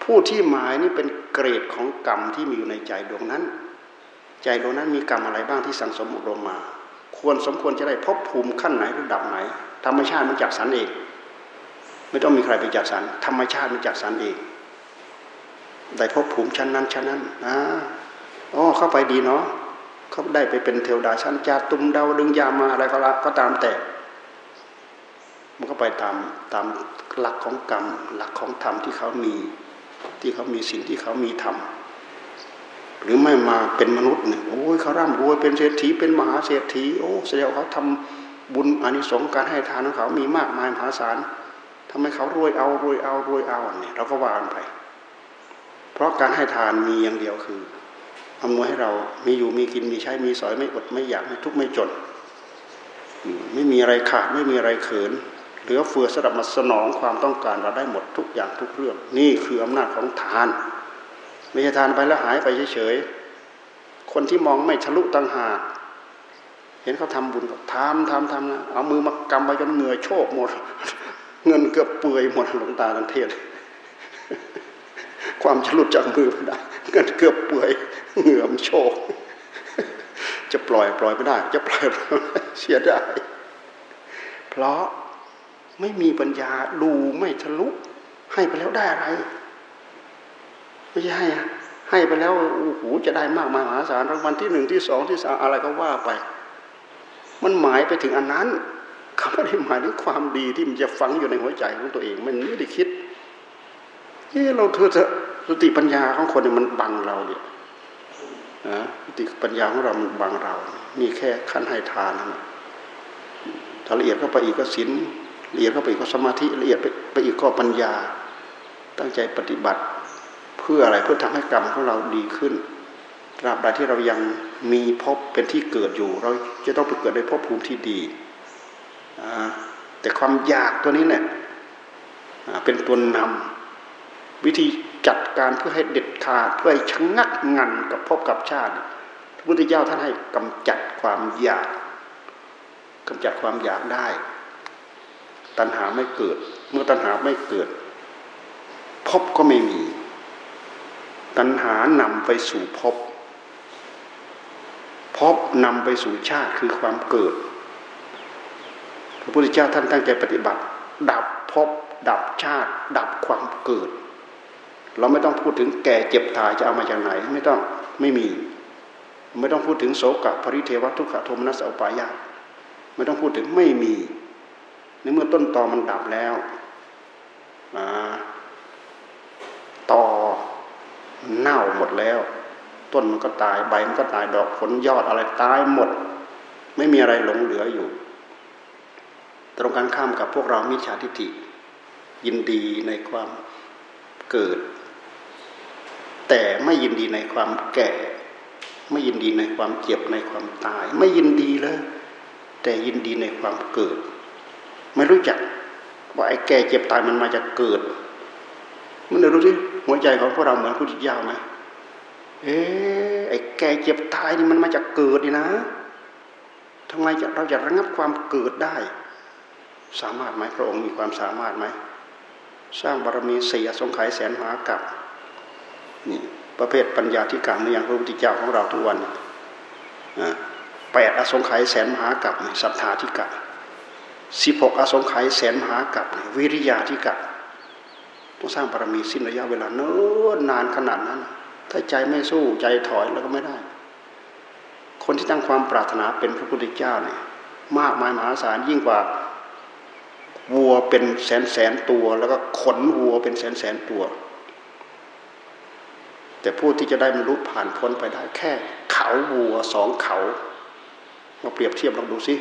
S1: ผู้ที่หมายนี่เป็นเกรดของกรรมที่มีอยู่ในใจดวงนั้น ใจดวงนั้นมีกรรมอะไรบ้างที่สังสมอบรมมา ควรสมควรจะได้พบภูมิขั้นไหนระดับไหน ธรรมชาติมันจัดสรรเอง ไม่ต้องมีใครไปจัดสรรธรรมชาติมันจัดสรรเอง ได้พบภูมิชั้นนั้นชั้นนั้นนะอ๋อเข้าไปดีเนาะเขาได้ไปเป็นเทวดาชั้นจาตุมดาวดึงยามาอะไรก็ละก็ตามแต่ มันก็ไปตามตามหลักของกรรม หลักของธรรมที่เขามี ที่เขามีสิ่งที่เขามีธรรมหรือไม่มาเป็นมนุษย์เนี่ยโอ้ยเขาร่ำรวยเป็นเศรษฐีเป็นมหาเศรษฐีโอ้แสดงเขาทำบุญอานิสงส์การให้ทานของเขามีมากมายมหาศาลทำให้เขารวยเอารวยเอารวยเอาเนี่ยเราก็วางไป เพราะการให้ทานมีอย่างเดียวคืออำนวยให้เรามีอยู่มีกินมีใช้มีสอยไม่อดไม่อยากไม่ทุกข์ไม่จน ไม่มีอะไรขาดไม่มีอะไรเขินเหลือเฟือสำหรับมาสนองความต้องการเราได้หมดทุกอย่างทุกเรื่อง นี่คืออำนาจของทาน ไม่ใช่ทานไปแล้วหายไปเฉยๆคนที่มองไม่ทะลุตังหากเห็นเขาทำบุญก็ทำทำทำนะเอามือมากำไปจนเหงื่อโชกหมด เงินเกือบเปื่อยหมดหลวงตาทันเทศ ความฉลุดจากมือไม่ได้เงินเกือบเปื่อยเหงื่อมโชก จะปล่อยปล่อยไม่ได้ จะปล่อยเสียได้ เพราะไม่มีปัญญาดูไม่ทะลุ ให้ไปแล้วได้อะไร ไม่ใช่ให้ให้ไปแล้วโอ้โหจะได้มากมายมหาศาลรางวัลที่หนึ่งที่สองที่สามอะไรก็ว่าไป มันหมายไปถึงอันนั้นเขาไม่ได้หมายถึงความดีที่มันจะฝังอยู่ในหัวใจของตัวเอง มันไม่ได้คิดเฮ้เราเธอจะ สติปัญญาของคนเนี่ยมันบังเราเนี่ยนะสติปัญญาของเรามันบังเรามีแค่ขั้นให้ทานนั่นถ้าละเอียดเข้าไปอีกก็ศีลละเอียดเข้าไปอีกก็สมาธิละเอียดไปอีกก็ปัญญา ตั้งใจปฏิบัติ เพื่ออะไรเพื่อทำให้กรรมของเราดีขึ้นตราบใดที่เรายังมีพบเป็นที่เกิดอยู่ เราจะต้องไปเกิดในภพภูมิที่ดีแต่ความอยากตัวนี้เนี่ยเป็นตัวนำวิธี จัดการเพื่อให้เด็ดขาดเพื่อให้ชะงักงันกับภพกับชาติพระพุทธเจ้าท่านให้กำจัดความอยากกำจัดความอยากได้ ตัณหาไม่เกิด เมื่อตัณหาไม่เกิดพบก็ไม่มี ตัณหานำไปสู่ภพภพนำไปสู่ชาติคือความเกิด พระพุทธเจ้าท่านตั้งใจปฏิบัติ ดับภพดับชาติ ดับความเกิด เราไม่ต้องพูดถึงแก่เจ็บตายจะเอามาจากไหน ไม่ต้องไม่มี ไม่ต้องพูดถึงโศกะปริเทวทุกขโทมนัสอุปายาไม่ต้องพูดถึงไม่มีในเมื่อต้นตอมันดับแล้วต่อเน่าหมดแล้ว ต้นมันก็ตายใบมันก็ตายดอกผลยอดอะไรตายหมด ไม่มีอะไรหลงเหลืออยู่ ตรงกันข้ามกับพวกเรามิจฉาทิฏฐิยินดีในความเกิด แต่ไม่ยินดีในความแก่ ไม่ยินดีในความเจ็บในความตาย ไม่ยินดีเลย แต่ยินดีในความเกิด ไม่รู้จักว่าไอ้แก่เจ็บตายมันมาจากเกิด มันเดี๋ยวดูสิหัวใจของพวกเราเหมือนพุทธเจ้าไหมเอ๊ไอ้แก่เจ็บตายนี่มันมาจากเกิดนี่นะทำไมเราจะระงับความเกิดได้ สามารถไหมพระองค์มีความสามารถไหม สร้างบารมีเสี่สงไขยแสนมหากับ นี่ประเภทปัญญาที่กลางในอย่างพระพุทธเจ้าของเราทุกวันแปดอสงไขยแสนมหากับศรัทธาธิกะสิบหกอสงไขยแสนมหากับวิริยาธิกะต้องสร้างบารมีสิ้นระยะเวลาเนิ่นนานขนาดนั้น ถ้าใจไม่สู้ใจถอยแล้วก็ไม่ได้ คนที่ตั้งความปรารถนาเป็นพระพุทธเจ้าเนี่ยมากมายมหาศาลยิ่งกว่าวัวเป็นแสนแสนตัว แล้วก็ขนวัวเป็นแสนแสนตัว แต่ผู้ที่จะได้บรรลุผ่านพ้นไปได้แค่ เขาวัวสองเขามาเปรียบเทียบลองดูสิ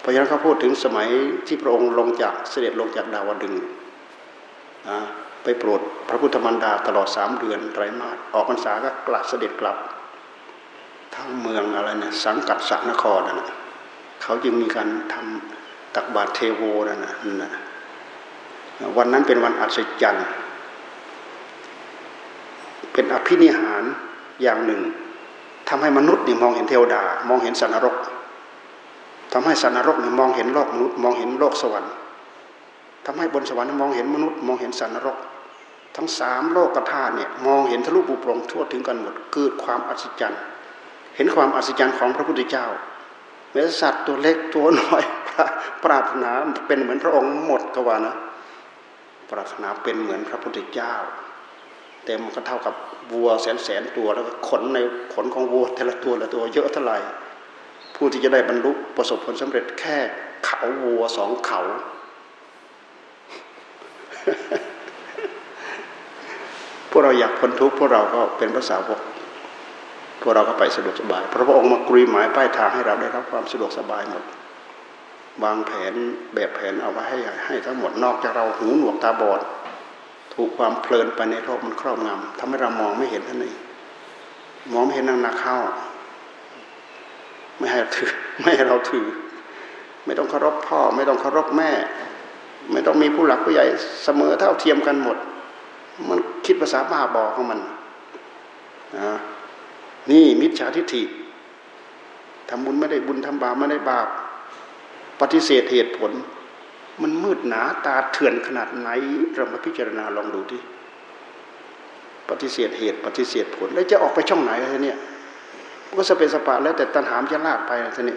S1: เพราะฉะนั้นเขาพูดถึงสมัยที่พระองค์ลงจากเสด็จลงจากดาวดึงไปโปรดพระพุทธมารดาตลอดสามเดือนไตรมาสออกพรรษาก็กลับเสด็จกลับทั้งเมืองอะไรเนี่ยสังกัดสักนครนะเขาจึงมีการทำตักบาตรเทโวนะนะนะวันนั้นเป็นวันอัศจรรย์ เป็นอภินิหารอย่างหนึ่งทำให้มนุษย์นี่มองเห็นเทวดา มองเห็นสันนรกทำให้สันนรกนี่มองเห็นโลกมนุษย์มองเห็นโลกสวรรค์ทำให้บนสวรรค์มองเห็นมนุษย์มองเห็นสันนรก ทั้งสามโลกธาตุเนี่ยมองเห็นทะลุปุโปรงทั่วถึงกันหมดเกิดความอัศจรรย์ เห็นความอัศจรรย์ของพระพุทธเจ้าแม้สัตว์ตัวเล็กตัวน้อยปรารถนาเป็นเหมือนพระองค์หมดก็ว่านะปรารถนาเป็นเหมือนพระพุทธเจ้า แต่มันก็เท่ากับวัวแสนแสนตัวแล้วก็ขนในขนของวัวแต่ละตัวละตัวเยอะเท่าไหร่ผู้ที่จะได้บรรลุประสบผลสำเร็จแค่เขาวัวสองเขา พวกเราอยากพ้นทุกข์พวกเราก็เป็นภาษาวกพวกเราก็ไปสะดวกสบายพระพองค์มากรีหมายป้ายทางให้เราได้รับความสะดวกสบายหมดวางแผนแบบแผนเอาไว้ให้ให้ทั้งหมดนอกจากเราหูหนวกตาบอด ถูกความเพลินไปในโลกมันครอบงำทำให้เรามองไม่เห็นท่านเองมองไม่เห็นนักนักเข้าไม่ให้ถือไม่ให้เราถือ ไม่ต้องเคารพพ่อ ไม่ต้องเคารพแม่ ไม่ต้องมีผู้หลักผู้ใหญ่เสมอเท่าเทียมกันหมด มันคิดภาษาบ้าบอของมันนะนี่มิจฉาทิฏฐิทำบุญไม่ได้บุญทำบาปไม่ได้บาป ปฏิเสธเหตุผล มันมืดหนาตาเถื่อนขนาดไหน เรามาพิจารณาลองดูที่ปฏิเสธเหตุปฏิเสธผล แล้วจะออกไปช่องไหนอะไรเนี่ยก็สเปสปะแล้วแต่ตัณหามจะลากไปทีนี้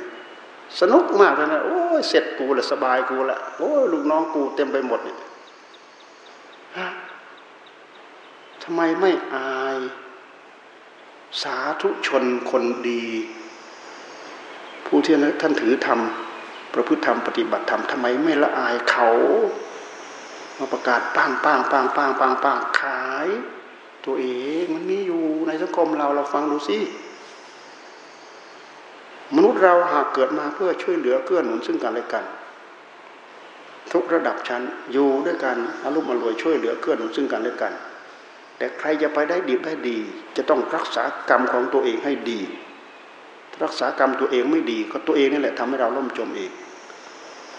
S1: สนุกมากเลยนะโอ้ยเสร็จกูละสบายกูละโอ้ยลูกน้องกูเต็มไปหมดเนี่ยทำไมไม่อาย สาธุชนคนดี ผู้ที่ท่านถือธรรม ประพฤติธรรมปฏิบัติธรรมทำไมไม่ละอายเขามาประกาศป้างป้างป้างป้างป้างป้างขาย ตัวเองมันมีอยู่ในสังคมเราเราฟังดูสิมนุษย์เราหากเกิดมาเพื่อช่วยเหลือเกื้อหนุนซึ่งกันและกัน ทุกระดับชั้นอยู่ด้วยกันอารมณ์อรวยช่วยเหลือเกื้อหนุนซึ่งกันและกัน แต่ใครจะไปได้ดีได้ดี จะต้องรักษากรรมของตัวเองให้ดี รักษากรรมตัวเองไม่ดี ก็ตัวเองนี่แหละทำให้เราล่มจมเอง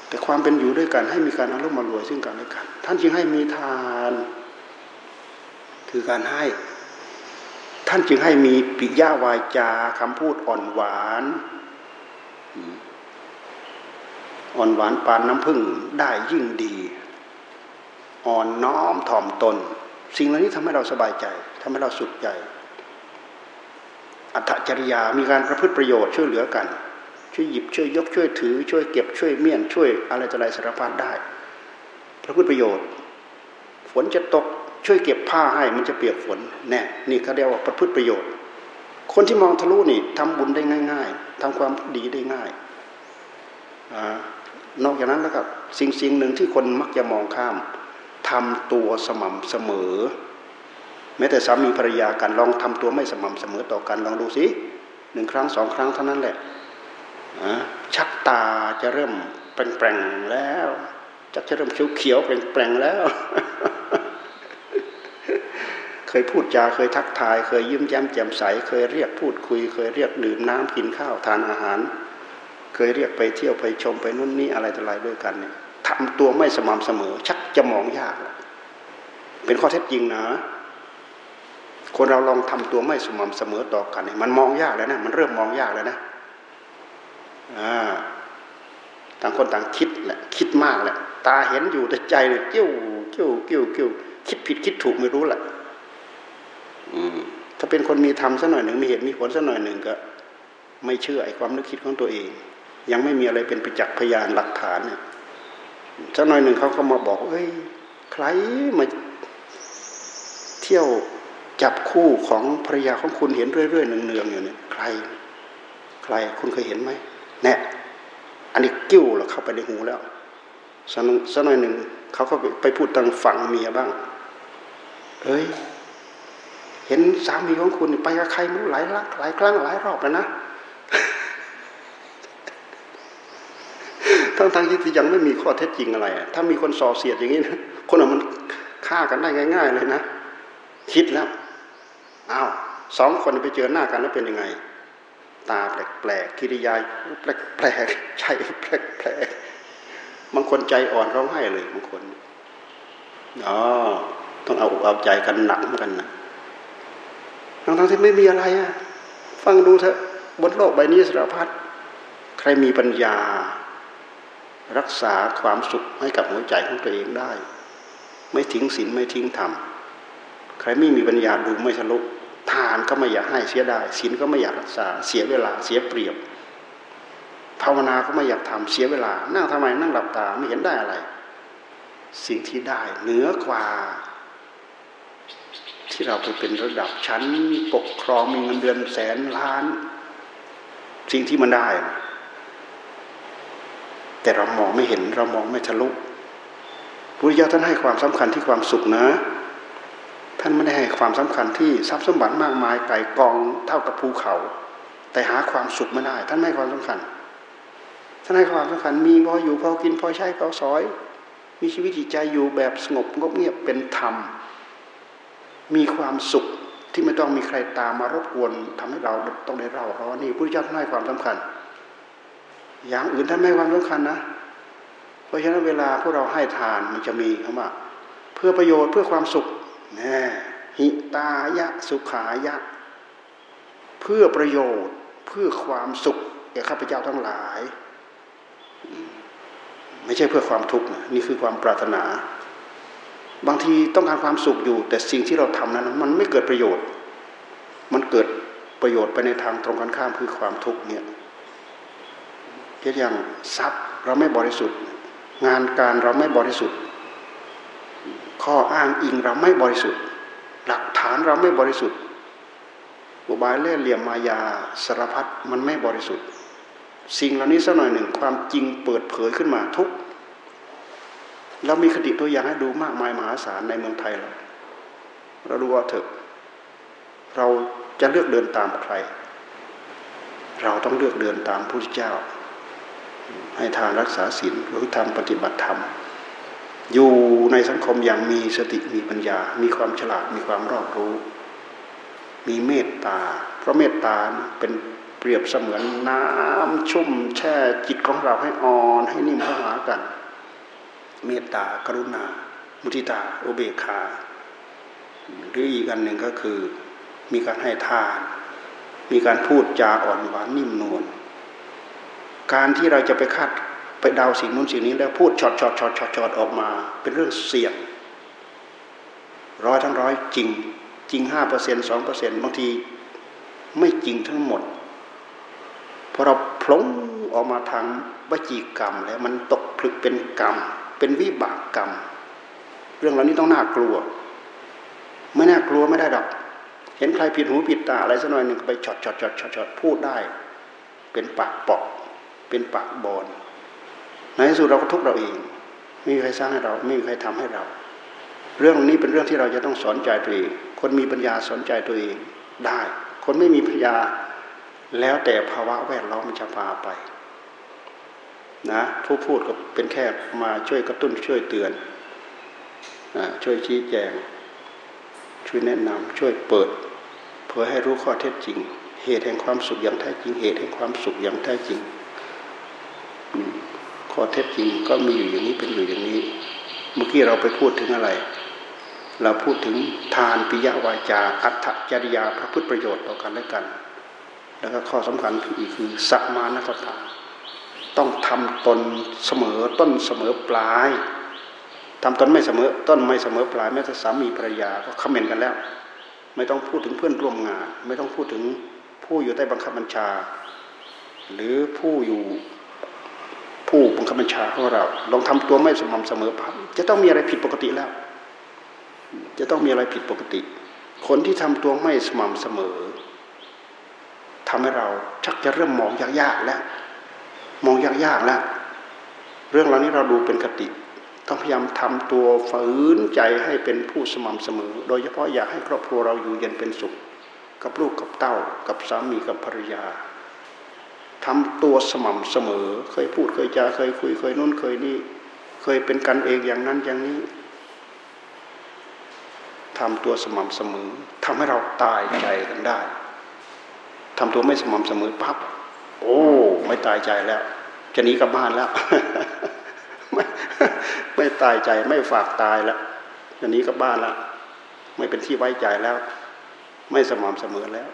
S1: แต่ความเป็นอยู่ด้วยกันให้มีการอารมณ์มารวยซึ่งกันและกัน ท่านจึงให้มีทาน คือการให้ ท่านจึงให้มีปิยาวาจาคำพูดอ่อนหวานอ่อนหวานปานน้ำผึ้งได้ยิ่งดี อ่อนน้อมถ่อมตน สิ่งเหล่านี้ทำให้เราสบายใจทำให้เราสุขใจ อัตจริยา มีการประพฤติประโยชน์ช่วยเหลือกัน ช่วยหยิบช่วยยกช่วยถือ ช่วยเก็บช่วยเมี่ยนช่วยอะไรจะอะไรสารพัดได้ ประพฤติประโยชน์ ฝนจะตกช่วยเก็บผ้าให้มันจะเปียกฝนแน่นี่เขาเรียกว่าประพฤติประโยชน์ คนที่มองทะลุนี่ทำบุญได้ง่าย ๆทำความดีได้ง่ายอนอกจากนั้นแล้วก็สิ่งสิ่งหนึ่งที่คนมักจะมองข้ามทำตัวสม่ำเสมอ แม้แต่สามีภรรยากันลองทำตัวไม่สม่ำเสมอต่อกันลองดูสิหนึ่งครั้งสองครั้งเท่านั้นแหละชักตาจะเริ่มแปลงๆแล้วจะจะเริ่มเขียวๆแปลงๆแล้ว เคยพูดจาเคยทักทาย เคยยิ้มแย้มแจ่มใส เคยเรียกพูดคุย เคยเรียกดื่มน้ำกินข้าวทานอาหาร เคยเรียกไปเที่ยวไปชมไปนู่นนี่อะไรต่ออะไรด้วยกันเนี่ยทำตัวไม่สม่ำเสมอ ชักจะมองยาก เป็นข้อเท็จจริงนะ คนเราลองทำตัวไม่สม่ำเสมอต่อกัน มันมองยากแล้วนะมันเริ่มมองยากแล้วนะต่างคนต่างคิดแหละคิดมากแหละตาเห็นอยู่แต่ใจเลยเกี้ยวเกี้ยวเกี้ยวเกี้ยวคิดผิดคิดถูกไม่รู้แหละถ้าเป็นคนมีธรรมสักหน่อยหนึ่งมีเหตุมีผลสักหน่อยหนึ่งก็ ไม่เชื่อไอ้ความนึกคิดของตัวเอง ยังไม่มีอะไรเป็นประจักษ์พยานหลักฐานเนี่ยสักหน่อยหนึ่งเขาก็มาบอกเฮ้ยใครมาเที่ยว จับคู่ของภรรยาของคุณเห็นเรื่อยๆเนืองๆอยู่เนี่ยใคร ใครคุณเคยเห็นไหมแน่อันนี้กิ้วเราเข้าไปในหูแล้วสักสักหน่อยหนึ่งเขาก็ไปพูดทางฝั่งเมียบ้างเฮ้ย เห็นสามีของคุณไปกับใครมั้งหลายลักหลายครั้งหลายรอบแล้วนะทั้งทางที่ยังไม่มีข้อเท็จจริงอะไร ถ้ามีคนส่อเสียดอย่างนี้นะ คนมันฆ่ากันได้ง่าย ๆ เลยนะ คิดแล้ว อ้าวสองคนไปเจอหน้ากันแล้วเป็นยังไง ตาแปลกๆกิริยาแปลกๆใจแปลกๆบางคนใจอ่อนร้องไห้เลยบางคนอ๋อต้องเอาอกเอาใจกันหนักเหมือนกันนะทั้งทั้งที่ไม่มีอะไรอะฟังดูเถอะบนโลกใบนี้สารพัดใครมีปัญญา รักษาความสุขให้กับหัวใจของตัวเองได้ ไม่ทิ้งศีลไม่ทิ้งธรรม ใครไม่มีปัญญาดูไม่ทะลุ ทานก็ไม่อยากให้เสียดายศีลก็ไม่อยากรักษาเสียเวลาเสียเปรียบ ภาวนาก็ไม่อยากทำเสียเวลา นั่งทำไมนั่งหลับตาไม่เห็นได้อะไร สิ่งที่ได้เหนือกว่า ที่เราไปเป็นระดับชั้นปกครองมีเงินเดือนแสนล้าน สิ่งที่มันได้นะแต่เรามองไม่เห็นเรามองไม่ทะลุพุทธเจ้าท่านให้ความสำคัญที่ความสุขนะ ท่านไม่ได้ให้ความสำคัญที่ทรัพย์สมบัติมากมายไก่กองเท่ากับภูเขา แต่หาความสุขไม่ได้ ท่านให้ความสำคัญท่านให้ความสำคัญมีพออยู่พอกินพอใช้พอสอย มีชีวิตจิตใจอยู่แบบสงบงบเงียบเป็นธรรม มีความสุขที่ไม่ต้องมีใครตามมารบกวนทำให้เราต้องได้เราร้อนนี่พระเจ้าท่านให้ความสำคัญ อย่างอื่นท่านไม่ให้ความสำคัญนะ เพราะฉะนั้นเวลาพวกเราให้ทานมันจะมีคำว่า เพื่อประโยชน์เพื่อความสุข น่หิตายะสุขายะ เพื่อประโยชน์เพื่อความสุขแก่ข้าพเจ้าทั้งหลาย ไม่ใช่เพื่อความทุกข์นะนี่คือความปรารถนา บางทีต้องการความสุขอยู่ แต่สิ่งที่เราทำนั้นมันไม่เกิดประโยชน์ มันเกิดประโยชน์ไปในทางตรงกันข้ามคือความทุกข์เนี่ยเช่นอย่างทรัพย์เราไม่บริสุทธิ์ งานการเราไม่บริสุทธิ์ ข้ออ้างอิงเราไม่บริสุทธิ์ หลักฐานเราไม่บริสุทธิ์อุบายเล่ห์เหลี่ยมมายาสารพัดมันไม่บริสุทธิ์ สิ่งเหล่านี้สักหน่อยหนึ่งความจริงเปิดเผยขึ้นมาทุกเรามีคติตัวอย่างให้ดูมากมายมหาศาลในเมืองไทยเราเราดูว่าเถอะ เราจะเลือกเดินตามใคร เราต้องเลือกเดินตามพระพุทธเจ้า ให้ทานรักษาศีลหรือทำปฏิบัติธรรม อยู่ในสังคมอย่างมีสติมีปัญญา มีความฉลาดมีความรอบรู้ มีเมตตา เพราะเมตตาเป็นเปรียบเสมือนน้ำชุ่มแช่จิตของเราให้อ่อนให้นิ่มเข้าหากัน เมตตากรุณา มุทิตาอุเบกขาหรืออีกอันหนึ่งก็คือมีการให้ทาน มีการพูดจาอ่อนหวานนิ่มนวลการที่เราจะไปคาด ไปเดาสิ่งนู้นสิ่งนี้แล้วพูดช็อตช็อตช็อตช็อตช็อตออกมา เป็นเรื่องเสี่ยง ร้อยทั้งร้อยจริง จริงห้าเปอร์เซ็นสองเปอร์เซ็นบางทีไม่จริงทั้งหมดพอเราเปล่งออกมาทางวจีกรรม แล้วมันตกผลึกเป็นกรรม เป็นวิบากกรรม เรื่องเหล่านี้ต้องน่ากลัว ไม่น่ากลัวไม่ได้ดอก เห็นใครผิดหูผิดตาอะไรสักหน่อยหนึ่งไปช็อตช็อตช็อตช็อตพูดได้ เป็นปากปอกเป็นปากบอน ในที่สุดเราก็ทุกเราเองไม่มีใครสร้างให้เราไม่มีใครทำให้เรา เรื่องนี้เป็นเรื่องที่เราจะต้องสอนใจตัวเองคนมีปัญญาสอนใจตัวเองได้ คนไม่มีปัญญาแล้วแต่ภาวะแวดล้อมมันจะพาไปนะผู้พูดก็เป็นแค่มาช่วยกระตุ้นช่วยเตือนช่วยชี้แจง ช่วยแนะนำช่วยเปิด เพื่อให้รู้ข้อเท็จจริง เหตุแห่งความสุขอย่างแท้จริง เหตุแห่งความสุขอย่างแท้จริง ข้อเท็จจริงก็มีอยู่อย่างนี้เป็นอยู่อย่างนี้ เมื่อกี้เราไปพูดถึงอะไร เราพูดถึงทานปิยวาจา อัตถจริยาพระพุทธประโยชน์ต่อกันและกัน แล้วก็ข้อสำคัญอีกคือสัมมานัตตาต้องทำตนเสมอต้นเสมอปลายทำตนไม่เสมอต้นไม่เสมอปลายแม้แต่สามีภรรยาก็คอมเมนต์กันแล้ว ไม่ต้องพูดถึงเพื่อนร่วมงาน ไม่ต้องพูดถึงผู้อยู่ใต้บังคับบัญชา หรือผู้อยู่ ผู้บังคับบัญชาของเรา ลองทำตัวไม่สม่ำเสมอพัจะต้องมีอะไรผิดปกติแล้ว จะต้องมีอะไรผิดปกติ คนที่ทำตัวไม่สม่ำเสมอทำให้เราชักจะเริ่มมองยากๆแล้ว มองยากๆแล้ว เรื่องเหล่านี้เราดูเป็นคติ ต้องพยายามทำตัวฝืนใจให้เป็นผู้สม่ำเสมอ โดยเฉพาะอยากให้ครอบครัวเราอยู่เย็นเป็นสุข กับลูกกับเต้า กับสามีกับภรรยา ทำตัวสม่ำเสมอ เคยพูดเคยจาเคยคุยเคยนู่นเคยนี่ เคยเป็นกันเองอย่างนั้นอย่างนี้ทำตัวสม่ำเสมอทำให้เราตายใจกันได้ทำตัวไม่สม่ำเสมอปั๊บโอ้ไม่ตายใจแล้ว จะหนีกลับบ้านแล้วไม่ไม่ตายใจไม่ฝากตายแล้วจะหนีกลับบ้านแล้วไม่เป็นที่ไว้ใจแล้ว ไม่สม่ำเสมอแล้ว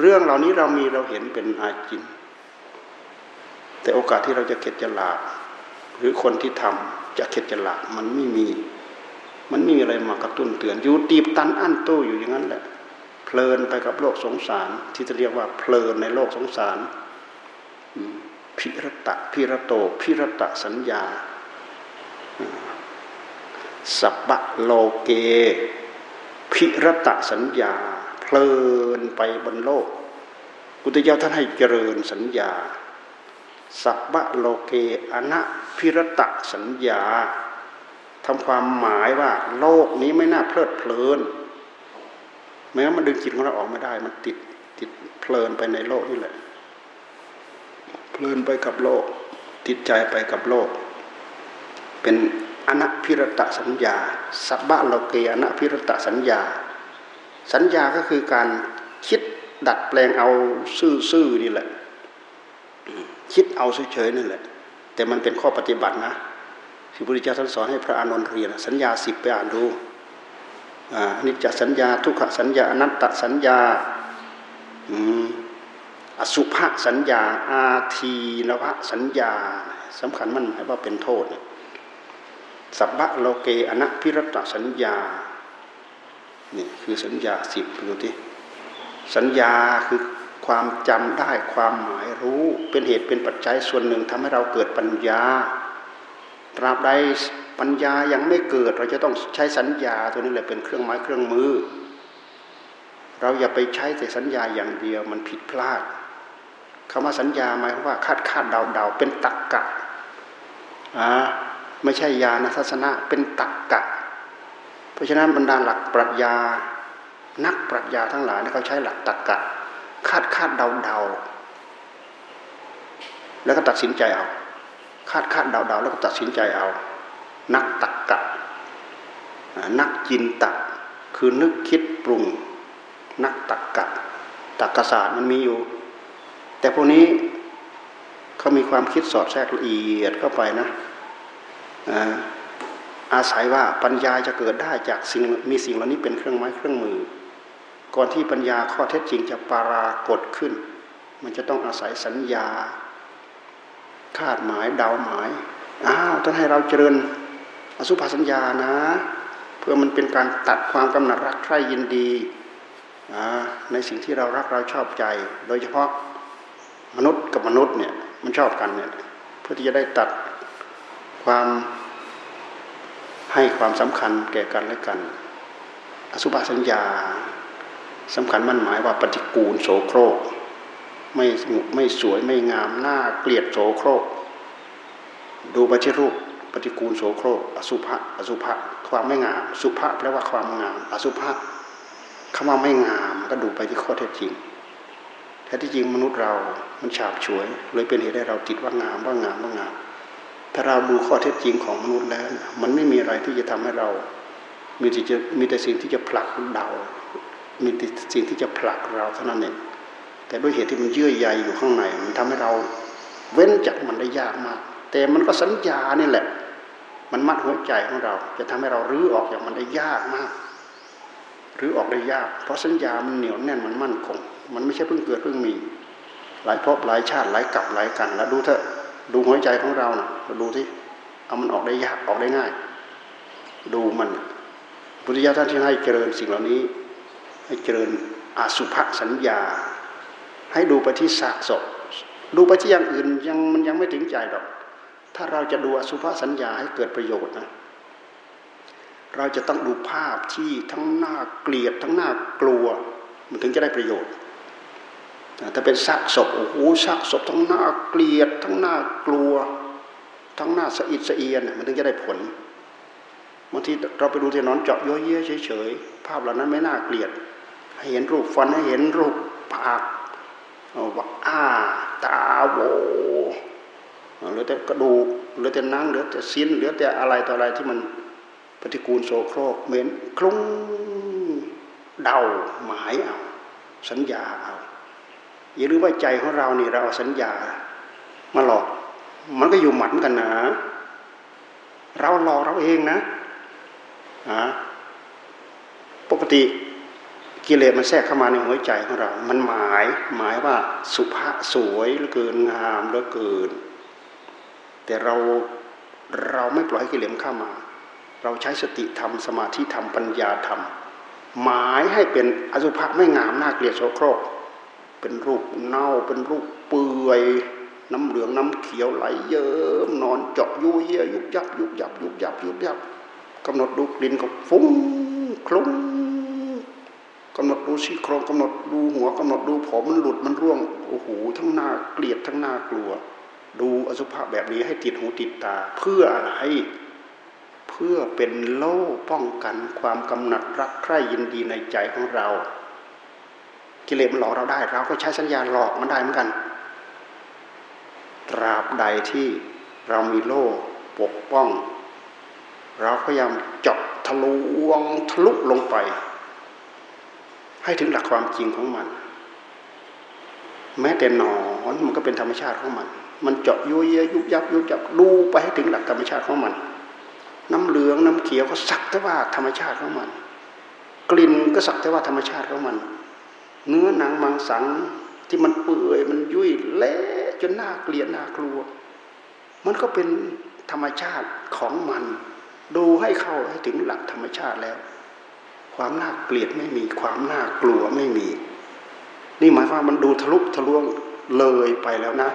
S1: เรื่องเหล่านี้เรามีเราเห็นเป็นอาจิน แต่โอกาสที่เราจะเข็ดจะหลาบหรือคนที่ทำจะเข็ดจะหลาบมันไม่มี มันไม่มีอะไรมากระตุ้นเตือนอยู่ตีบตันอั้นตู้อยู่อย่างนั้นแหละเพลินไปกับโลกสงสาร ที่จะเรียกว่าเพลินในโลกสงสารพิรตะพิรโตพิรตะสัญญาสัพะโลเก พิรตะสัญญา เพลินไปบนโลกพุทธเจ้าท่านให้เจริญสัญญา สัพพะโลเกอนะพิรตะสัญญาทำความหมายว่าโลกนี้ไม่น่าเพลิดเพลินแม้มันดึงจิตของเราออกไม่ได้ มันติดติดเพลินไปในโลกนี่แหละ เพลินไปกับโลก ติดใจไปกับโลก เป็นอนัพิรตะสัญญา สัพพะโลเกอนัพิรตะสัญญา สัญญาก็คือการคิดดัดแปลงเอาซื่อๆนี่แหละ คิดเอาเฉยๆนั่นแหละ แต่มันเป็นข้อปฏิบัตินะที่พระพุทธเจ้าท่านสอนให้พระอานนท์เรียน สัญญาสิบไปอ่านดูอนิจจสัญญา ทุกขสัญญาอนัตตสัญญาอสุภสัญญา อาทีนวสัญญาสำคัญมันหมายว่าเป็นโทษสัพพะโลเกอนัพิรตสัญญานี่คือสัญญาสิบดูที่สัญญาคือ ความจำได้ความหมายรู้เป็นเหตุเป็นปัจจัยส่วนหนึ่งทำให้เราเกิดปัญญา ตราบใดปัญญายังไม่เกิด เราจะต้องใช้สัญญาตัวนี้แหละเป็นเครื่องไม้เครื่องมือ เราอย่าไปใช้แต่สัญญาอย่างเดียวมันผิดพลาดคำว่าสัญญาหมายว่าคาดคาดเดาเดาเป็นตักกะอ่าไม่ใช่ญาณทัศนะเป็นตักกะ เพราะฉะนั้นบรรดาหลักปรัชญานักปรัชญาทั้งหลายเขาใช้หลักตักกะ คาดคาดเดาเดาแล้วก็ตัดสินใจเอา คาดคาดเดาเดาแล้วก็ตัดสินใจเอา นักตักกะ นักจินตะคือนึกคิดปรุง นักตักกะตักกศาสตร์มันมีอยู่ แต่พวกนี้เขามีความคิดสอดแทรกละเอียดเข้าไปนะอาศัยว่าปัญญาจะเกิดได้จากสิ่งมีสิ่งเหล่านี้เป็นเครื่องไม้เครื่องมือ ก่อนที่ปัญญาข้อเท็จจริงจะปรากฏขึ้น มันจะต้องอาศัยสัญญา คาดหมายเดาหมายอ้าวท่านให้เราเจริญอสุภาสัญญานะ เพื่อมันเป็นการตัดความกำหนัดรักใคร่ยินดีในสิ่งที่เรารักเราชอบใจ โดยเฉพาะมนุษย์กับมนุษย์เนี่ยมันชอบกันเนี่ยเพื่อที่จะได้ตัดความให้ความสำคัญแก่กันและกัน อสุภสัญญา สำคัญมั่นหมายว่าปฏิกูลโสโครกไม่ไม่สวยไม่งามหน้าเกลียดโสโครก ดูไปที่รูปปฏิกูลโสโครก อสุภะอสุภะความไม่งาม สุภะแปลว่าความงาม อสุภะคำว่าไม่งามก็ดูไปที่ข้อเท็จจริงแท้ที่จริงมนุษย์เรา มันฉาบฉวย เลยเป็นเหตุให้เราติดว่างามว่างามว่างามถ้าเราดูข้อเท็จจริงของมนุษย์แล้ว มันไม่มีอะไรที่จะทำให้เรา มีแต่จะมีแต่สิ่งที่จะผลักเดา มีแต่สิ่งที่จะผลักเราเท่านั้นเองแต่ด้วยเหตุที่มันเยื่อใยอยู่ข้างในมันทำให้เราเว้นจากมันได้ยากมาก แต่มันก็สัญญานี่แหละ มันมัดหัวใจของเรา จะทำให้เรารื้อออกจากมันได้ยากมากรื้อออกได้ยาก เพราะสัญญามันเหนียวแน่นมันมั่นคง มันไม่ใช่เพิ่งเกิดเพิ่งมี หลายภพหลายชาติหลายกลับหลายกัน แล้วดูเถอะดูหัวใจของเรานะเราดูที่เอามันออกได้ยากออกได้ง่าย ดูมันพุทธิยถาท่านที่ให้เจริญสิ่งเหล่านี้ ให้เจริญอาสุภสัญญา ให้ดูไปที่ซากศพ ดูไปที่อย่างอื่นยังมันยังไม่ถึงใจหรอก ถ้าเราจะดูอสุภสัญญาให้เกิดประโยชน์นะเราจะต้องดูภาพที่ทั้งน้าเกลียดทั้งน้ากลัว มันถึงจะได้ประโยชน์ถ้าเป็นซากศพโอ้โหซากศพทั้งน้าเกลียด ทั้งน้ากลัว ทั้งน้าสะอิดสะเอียนมันถึงจะได้ผลบางทีเราไปดูที่นอนเจาะย้อยเย้ยเฉยๆภาพเหล่านั้นไม่น่าเกลียด ให้เห็นรูปฟันให้เห็นรูปปากว่าอ้าตาโวเหลือแต่กระดูกเหลือแต่นังเหลือแต่สิ้นเหลือแต่อะไรต่ออะไรที่มันปฏิกูลโสโครกเหม็นคลุ้งเดาหมายเอา สัญญาเอา อย่าลืมว่าใจของเรานี่เราเอาสัญญา มาหลอก มันก็อยู่หมันกันนะเราหลอกเราเองนะปกติ กิเลสมันแทรกเข้ามาในหัวใจของเรา มันหมายหมายว่าสุภาษสวยเหลือเกินงามเหลือเกิน แต่เราเราไม่ปล่อยให้กิเลสเข้ามา เราใช้สติธรรมสมาธิธรรมปัญญาธรรม หมายให้เป็นอสุภะไม่งามน่าเกลียดโสโครก เป็นรูปเน่าเป็นรูปเปื่อยน้ำเหลืองน้ำเขียวไหลเยิ้มนอนเจาะยุยเยยุบยับยุบยับยุบยับยุบยับกำหนดดูกลิ่นก็ฟุ้งคลุ้ง กำหนดดูซี่โครงกำหนดดูหัวกำหนดดูผมมันหลุดมันร่วงโอ้โหทั้งหน้าเกลียดทั้งหน้ากลัว ดูอสุภะแบบนี้ให้ติดหูติดตา เพื่ออะไรเพื่อเป็นโล่ป้องกันความกำหนัดรักใคร่ยินดีในใจของเรา กิเลสมันหลอกเราได้ เราก็ใช้สัญญาหลอกมันได้เหมือนกัน ตราบใดที่เรามีโล่ปกป้อง เราพยายามเจาะทะลวงทะลุลงไป ให้ถึงหลักความจริงของมัน แม้แต่หนอนมันก็เป็นธรรมชาติของมัน มันเจาะยุยยุบยับยุบยับดูไปให้ถึงหลักธรรมชาติของมัน น้ำเหลืองน้ำเขียวก็สักแต่ว่าธรรมชาติของมัน กลิ่นก็สักแต่ว่าธรรมชาติของมัน เนื้อหนังมังสังที่มันเปื่อยมันยุ่ยเละจนน่าเกลียดน่ากลัว มันก็เป็นธรรมชาติของมัน ดูให้เข้าให้ถึงหลักธรรมชาติแล้ว ความน่าเกลียดไม่มีความน่ากลัวไม่มี นี่หมายความมันดูทะลุทะลวงเลยไปแล้วนะ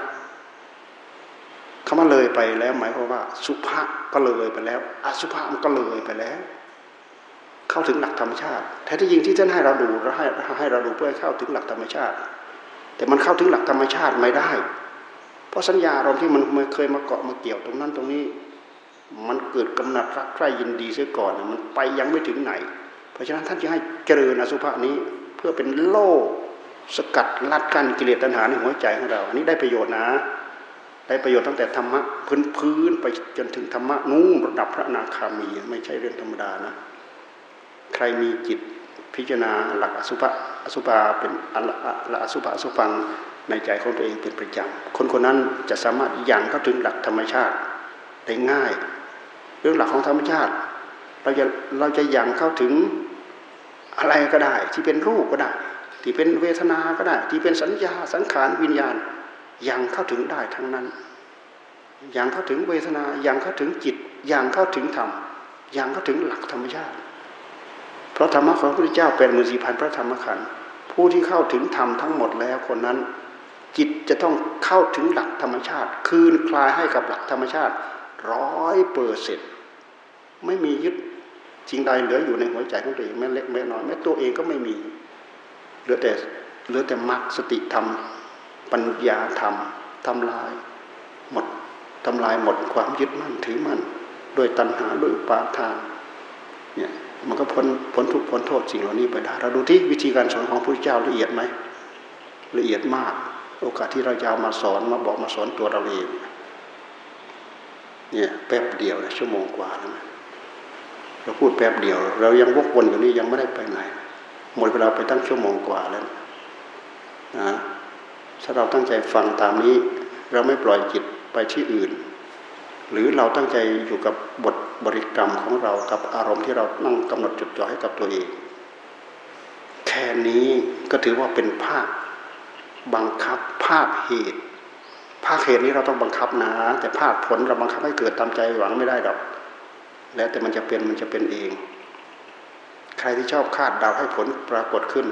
S1: คำว่าเลยไปแล้ว หมายความว่า สุภาพก็เลยไปแล้ว อสุภาพมันก็เลยไปแล้ว เข้าถึงหลักธรรมชาติแท้ที่จริงที่ท่านให้เราดูเราให้ให้เราดูเพื่อเข้าถึงหลักธรรมชาติ แต่มันเข้าถึงหลักธรรมชาติไม่ได้ เพราะสัญญาเราที่มันเคยมาเกาะมาเกี่ยวตรงนั้นตรงนี้ มันเกิดกำหนัดรักใคร่ยินดีเสียก่อนมันไปยังไม่ถึงไหน เพราะฉะนั้นท่านจะให้เจริญอสุภะนี้เพื่อเป็นโล่สกัดลัดกันกิเลสตัณหาในหัวใจของเรา อันนี้ได้ประโยชน์นะ ได้ประโยชน์ตั้งแต่ธรรมะพื้นพื้นไปจนถึงธรรมะนู่นระดับพระนาคามีไม่ใช่เรื่องธรรมดานะ ใครมีจิตพิจารณาหลักอสุภะอสุภะเป็นหลักอสุภะอสุฟังในใจของตัวเองเป็นประจำคนคนนั้นจะสามารถยังเข้าถึงหลักธรรมชาติได้ง่าย เรื่องหลักของธรรมชาติ เราจะเราจะยังเข้าถึง อะไรก็ได้ ที่เป็นรูปก็ได้ ที่เป็นเวทนาก็ได้ ที่เป็นสัญญาสังขารวิญญาณยังเข้าถึงได้ทั้งนั้นยังเข้าถึงเวทนายังเข้าถึงจิตยังเข้าถึงธรรมยังเข้าถึงหลักธรรมชาติ เพราะธรรมะของพระพุทธเจ้าเป็นมือสีพันพระธรรมขันธ์ผู้ที่เข้าถึงธรรมทั้งหมดแล้วคนนั้น จิตจะต้องเข้าถึงหลักธรรมชาติ คืนคลายให้กับหลักธรรมชาติร้อยเปอร์เซ็นต์ไม่มียึด จริงใดเหลืออยู่ในหัวใจของตัวเองแม้เล็กแม้น้อยแม้ตัวเองก็ไม่มี เหลือแต่เหลือแต่มรรคสติธรรม ปัญญาธรรมทำลาย หมดทำลายหมดความยึดมั่นถือมั่นด้วยตัณหาด้วยปาทานเนี่ยมันก็พ้นพ้นทุกพ้นโทษสิ่งเหล่านี้ไปได้เราดูที่วิธีการสอนของพระพุทธเจ้าละเอียดไหมละเอียดมาก โอกาสที่เราจะมาสอนมาบอกมาสอนตัวเราเองเนี่ยแป๊บเดียวนะชั่วโมงกว่าแล้ว เราพูดแป๊บเดียว เรายังวกวนอยู่นี่ยังไม่ได้ไปไหน หมดเวลาไปตั้งชั่วโมงกว่าแล้วนะถ้าเราตั้งใจฟังตามนี้ เราไม่ปล่อยจิตไปที่อื่น หรือเราตั้งใจอยู่กับบทบริกรรมของเรากับอารมณ์ที่เรานั่งกำหนดจดจ่อให้กับตัวเอง แค่นี้ก็ถือว่าเป็นภาคบังคับภาคเหตุ ภาคเหตุนี้เราต้องบังคับนะ แต่ภาคผลเราบังคับให้เกิดตามใจหวังไม่ได้ดอก แล้วแต่มันจะเป็นมันจะเป็นเอง ใครที่ชอบคาดเดาให้ผลปรากฏขึ้น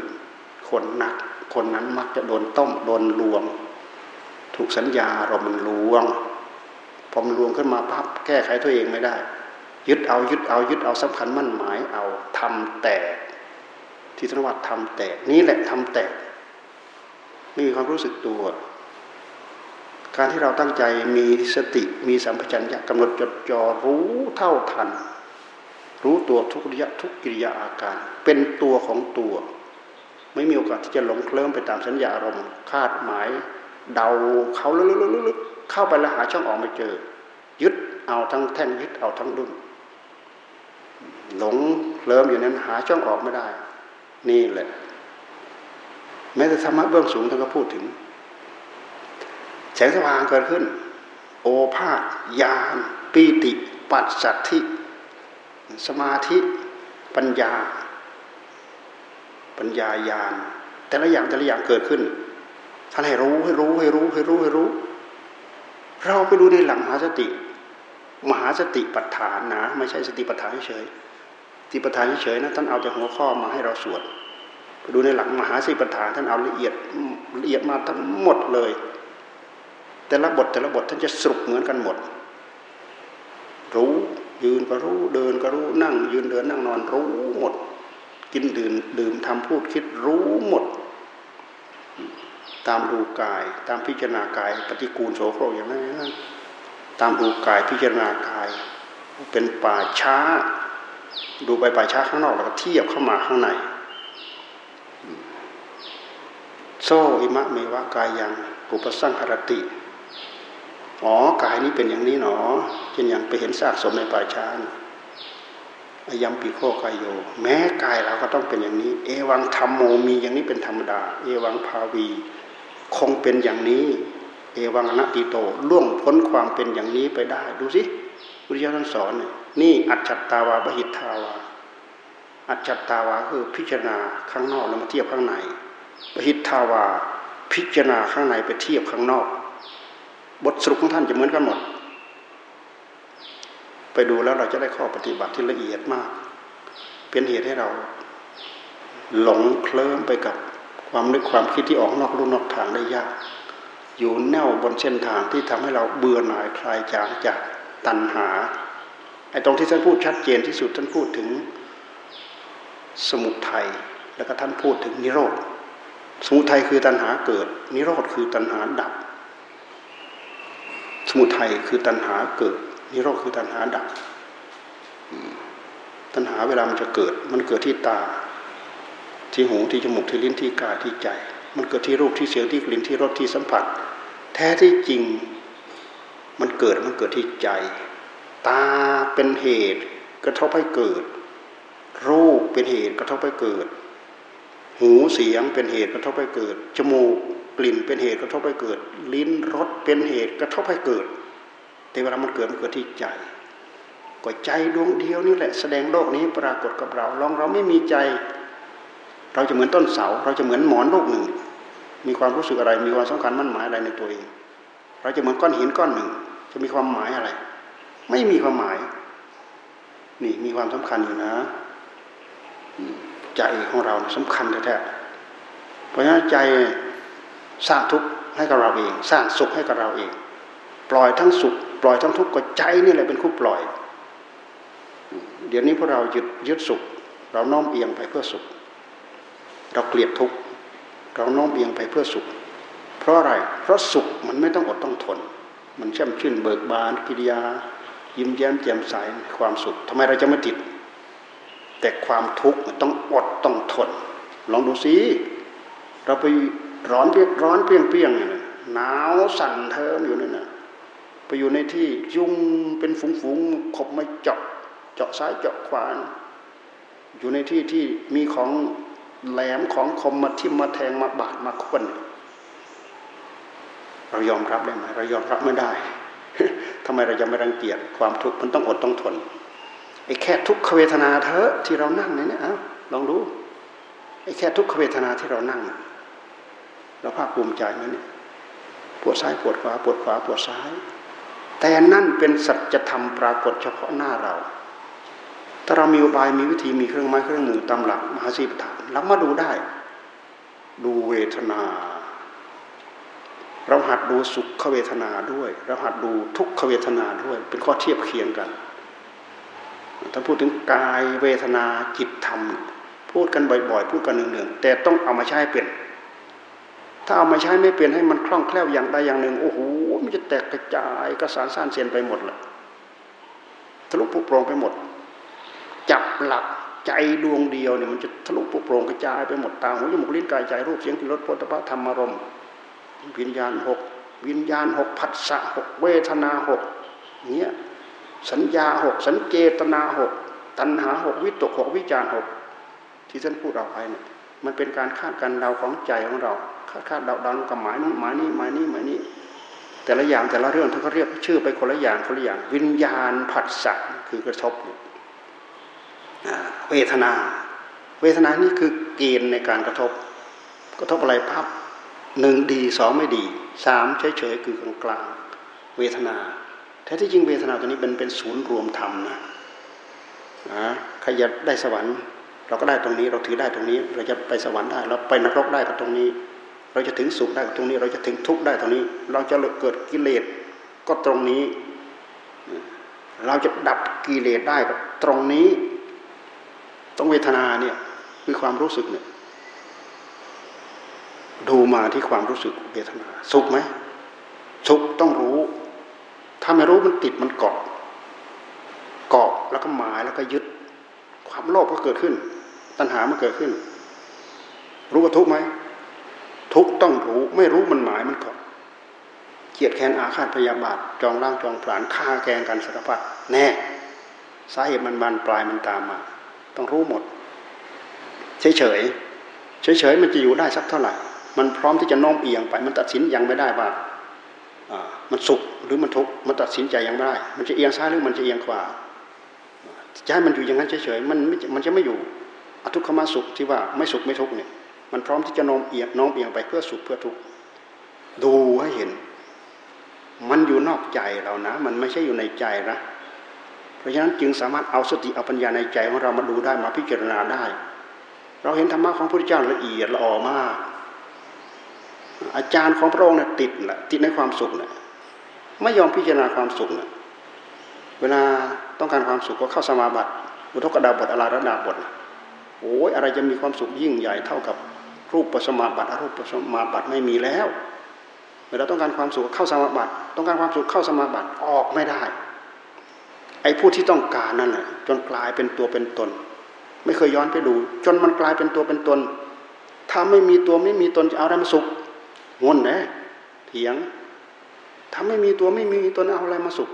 S1: คนหนัก คนนั้นมักจะโดนต้มโดนลวง ถูกสัญญาเรามันลวงพอมันลวงขึ้นมาพับแก้ไขตัวเองไม่ได้ ยึดเอายึดเอายึดเอาสำคัญมั่นหมายเอาทำแตกที่ธนวัตทำแตกนี่แหละทำแตกไม่มีความรู้สึกตัว การที่เราตั้งใจมีสติมีสัมผัสัญญะกำหนดจดจ่อรู้เท่าทัน รู้ตัวทุกริยะทุกกิริยาอาการ เป็นตัวของตัว ไม่มีโอกาสที่จะหลงเคลิ้มไปตามสัญญาอารมณ์คาดหมาย เดาเขาลึกๆเข้าไปแล้วหาช่องออกไม่เจอ ยึดเอาทั้งแท่งยึดเอาทั้งดุนหลงเคลิ้มอยู่นั้นหาช่องออกไม่ได้ นี่แหละ แม้แต่ธรรมะเบื้องสูงท่านก็พูดถึง แสงสว่างเกิดขึ้น โอภาษยานปีติ ปัสสัทธิ สมาธิปัญญา ปัญญาญาณแต่ละอย่างแต่ละอย่างเกิดขึ้นท่านให้รู้ให้รู้ให้รู้ให้รู้ให้รู้ เราไปดูในหลังมหาสติ มหาสติปัฏฐานนะ ไม่ใช่สติปัฏฐานเฉยสติปัฏฐานเฉยนะท่านเอาแต่หัวข้อมาให้เราสวดไปดูในหลังมหาสติปัฏฐานท่านเอาละเอียดละเอียดมาทั้งหมดเลย แต่ละบทแต่ละบทท่านจะสรุปเหมือนกันหมด รู้ยืนก็รู้เดินก็รู้นั่ง ยืนเดินนั่งนอนรู้หมด กินดื่มดื่มทำพูดคิดรู้หมด ตามดูกาย ตามพิจารณากาย ปฏิกูลโสโครกอย่างนั้นตามดูกายพิจารณากาย เป็นป่าช้า ดูไปป่าช้าข้างนอกแล้วก็เทียบเข้ามาข้างในโซอิมะเมวะกายยังปุปสังหรติ อ๋อกายนี้เป็นอย่างนี้หนอเช่นอย่างไปเห็นซากศพในป่าช้าอายัมปีโคกายโย แม้กายเราก็ต้องเป็นอย่างนี้ เอวังธรรมโมมีอย่างนี้เป็นธรรมดา เอวังภาวี คงเป็นอย่างนี้ เอวังอนัตติโตล่วงพ้นความเป็นอย่างนี้ไปได้ ดูสิพุทธเจ้าท่านสอนนี่อัจฉตาวาบหิทธาวาอัจฉตาวาคือพิจารณาข้างนอกแล้วมาเทียบข้างในบหิทธาวาพิจารณาข้างในไปเทียบข้างนอก บทสรุปของท่านจะเหมือนกันหมด ไปดูแล้วเราจะได้ข้อปฏิบัติที่ละเอียดมาก เป็นเหตุให้เรา หลงเคลิ้มไปกับความนึกความคิดที่ออกนอกรูนอกทางได้ยาก อยู่แน่วบนเส้นทางที่ทำให้เราเบื่อหน่ายคลายจางจากตัณหาไอ้ตรงที่ท่านพูดชัดเจนที่สุดท่านพูดถึงสมุทัยแล้วก็ท่านพูดถึงนิโรธสมุทัยคือตัณหาเกิด นิโรธคือตัณหาดับ สมุทัยคือตัณหาเกิดนิโรธคือตัณหาดับตัณหาเวลามันจะเกิด มันเกิดที่ตา ที่หูที่จมูกที่ลิ้นที่กายที่ใจ มันเกิดที่รูปที่เสียงที่กลิ่นที่รสที่สัมผัส แท้ที่จริงมันเกิดมันเกิดที่ใจ ตาเป็นเหตุกระทบให้เกิด รูปเป็นเหตุกระทบให้เกิด หูเสียงเป็นเหตุกระทบให้เกิด จมูก กลิ่นเป็นเหตุกระทบให้เกิด ลิ้นรสเป็นเหตุกระทบให้เกิด แต่เวลามันเกิดมันเกิดที่ใจก็ใจดวงเดียวนี่แหละ แสดงโลกนี้ปรากฏกับเราลองเราไม่มีใจ เราจะเหมือนต้นเสา เราจะเหมือนหมอนลูกหนึ่ง มีความรู้สึกอะไร มีความสำคัญมั่นหมายอะไรในตัวเอง เราจะเหมือนก้อนหินก้อนหนึ่ง จะมีความหมายอะไร ไม่มีความหมาย นี่มีความสำคัญอยู่นะใจของเราสำคัญแท้ๆเพราะฉะนั้นใจ สร้างทุกข์ให้กับเราเอง สร้างสุขให้กับเราเอง ปล่อยทั้งสุข ปล่อยทั้งทุกข์ก็ใจนี่แหละเป็นผู้ปล่อย เดี๋ยวนี้พวกเรายึดยึดสุข เราน้อมเอียงไปเพื่อสุข เราเกลียดทุกข์เราน้อมเอียงไปเพื่อสุข เพราะอะไร เพราะสุขมันไม่ต้องอดต้องทน มันช่มชื่นเบิกบานกิริยา ยิ้มแย้มแจ่มใสความสุขทำไมเราจะไม่ติด แต่ความทุกข์มันต้องอดต้องทน ลองดูสิเราไป ร้อนเปียกร้อนเปียงเปียงเนี่ยหนาวสั่นเทิมอยู่นั่นนะไปอยู่ในที่ยุงเป็นฝูงๆขบมาเจาะเจาะซ้ายเจาะขวาอยู่ในที่ที่มีของแหลมของคมมาทิ่มมาแทงมาบาดมาควนเรายอมรับได้ไหมเรายอมรับไม่ได้ทำไมเราจะไม่รังเกียจความทุกข์มันต้องอดต้องทนไอ้แค่ทุกขเวทนาเถอที่เรานั่งเนี่ยนะลองดูไอ้แค่ทุกขเวทนาที่เรานั่ง เราภาคภูมิใจไหมเนี่ยปวดซ้ายปวดขวาปวดขวาปวดซ้าย แต่นั่นเป็นสัจธรรมปรากฏเฉพาะหน้าเราถ้าเรามีอุบายมีวิธีมีเครื่องไม้เครื่องมือตำหลักมหาสีปฐานเรามาดูได้ ดูเวทนา เราหัดดูสุขเวทนาด้วย เราหัดดูทุกขเวทนาด้วย เป็นข้อเทียบเคียงกันถ้าพูดถึงกายเวทนาจิตธรรม พูดกันบ่อยๆ พูดกันเนืองๆแต่ต้องเอามาใช้เป็น ถ้าเอามาใช้ไม่เป็นให้มันคล่องแคล่วอย่างใดอย่างหนึ่งโอ้โหมันจะแตกกระจายกระสานสานเสียนไปหมดเลยทะลุปุโปร่งไปหมด จับหลักใจดวงเดียวเนี่ยมันจะทะลุปุโปร่งกระจายไปหมดตาหูจมูกลิ้นกายใจรูปเสียงกลิ่นรสโผฏฐัพธรรมารมณ์วิญญาณหกวิญญาณหกผัสสะหกเวทนาหกเนี้ยสัญญาหกสัญเจตนาหกตัณหาหกวิตกหกวิจารหกที่ท่านพูดเอาไว้เนี่ยมันเป็นการคาดการเดาของใจของเรา คาดคาเดาเดากับหมายนู้นหมายนี้หมายนี้หมายนี้ แต่ละอย่างแต่ละเรื่องท่านก็เรียกชื่อไปคนละอย่างคนละอย่าง วิญญาณผัสสะคือกระทบเวทนา เวทนานี่คือเกณฑ์ในการกระทบ กระทบอะไรพับหนึ่งดีสองไม่ดีสามเฉยเฉยคือกลางกลางเวทนาแท้ที่จริงเวทนาตัวนี้เป็นเป็นศูนย์รวมธรรมนะนะใครจะได้สวรรค์ เราก็ได้ตรงนี้เราถือได้ตรงนี้ เราจะไปสวรรค์ได้ เราไปนรกได้กับตรงนี้ เราจะถึงสุขได้ตรงนี้ เราจะถึงทุกข์ได้ตรงนี้ เราจะเกิดกิเลสก็ตรงนี้ เราจะดับกิเลสได้กับตรงนี้ตรงเวทนาเนี่ยมีความรู้สึกเนี่ยดูมาที่ความรู้สึกเวทนา สุขไหมสุขต้องรู้ ถ้าไม่รู้มันติดมันเกาะเกาะแล้วก็หมายแล้วก็ยึด ความโลภก็เกิดขึ้น ตัณหามันเกิดขึ้น รู้ว่าทุกไหม ทุกต้องรู้ไม่รู้มันหมายมันเกาะเกียดแค้นอาฆาตพยาบาทจองร่างจองผลานฆ่าแกงกันสารพัดแน่ สาเหตุมันบานปลายมันตามมา ต้องรู้หมด เฉยเฉยเฉยเฉยมันจะอยู่ได้สักเท่าไหร่ มันพร้อมที่จะโน้มเอียงไป มันตัดสินยังไม่ได้ว่ามันสุขหรือมันทุกข์มันตัดสินใจยังไม่ได้ มันจะเอียงซ้ายหรือมันจะเอียงขวาจะให้มันอยู่อย่างนั้นเฉยๆมันมันจะไม่อยู่อทุกขมสุขที่ว่าไม่สุขไม่ทุกข์เนี่ย มันพร้อมที่จะโน้มเอียงโน้มเอียงไปเพื่อสุขเพื่อทุกข์ดูให้เห็น มันอยู่นอกใจเรานะ มันไม่ใช่อยู่ในใจนะเพราะฉะนั้นจึงสามารถเอาสติเอาปัญญาในใจของเรามาดูได้มาพิจารณาได้ เราเห็นธรรมะของพระพุทธเจ้าละเอียดละออมาก อาจารย์ของพระองค์เนี่ยติดแหละติดในความสุขเนี่ยไม่ยอมพิจารณาความสุขเนี่ยเวลาต้องการความสุขก็เข้าสมาบัติอุทกดาบทอลาระดาบทโอ้ยอะไรจะมีความสุขยิ่งใหญ่เท่ากับ รูปปัสมาบัติอรูปปัสมาบัติไม่มีแล้ว เวลาต้องการความสุขเข้าสมาบัติ ต้องการความสุขเข้าสมาบัติออกไม่ได้ ไอ้ผู้ที่ต้องการนั่นแหละจนกลายเป็นตัวเป็นตน ไม่เคยย้อนไปดู จนมันกลายเป็นตัวเป็นตน ถ้าไม่มีตัวไม่มีตนจะเอาอะไรมาสุขวนแน่เถียง ถ้าไม่มีตัวไม่มีตนเอาอะไรมาสุข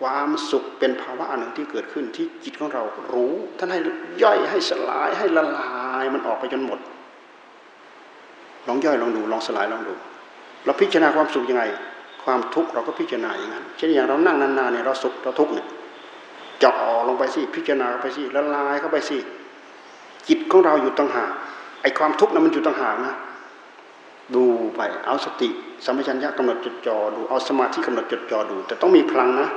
S1: ความสุขเป็นภาวะหนึ่งที่เกิดขึ้นที่จิตของเรารู้ท่านให้ย่อยให้สลายให้ละลายมันออกไปจนหมด ลองย่อยลองดูลองสลายลองดู เราพิจารณาความสุขยังไง ความทุกข์เราก็พิจารณาอย่างนั้นเช่นอย่างเรานั่งนานๆเนี่ยเราสุขเราทุกข์เนี่ยจาะลงไปสิพิจารณาไปสิละลายเข้าไปสิจิตของเราอยู่ต่างหากไอ้ความทุกข์นั้นมันอยู่ต่างหากนะดูไปเอาสติสัมปชัญญะกำหนดจดจ่อดูเอาสมาธิกำหนดจดจ่อดู แต่ต้องมีพลังนะ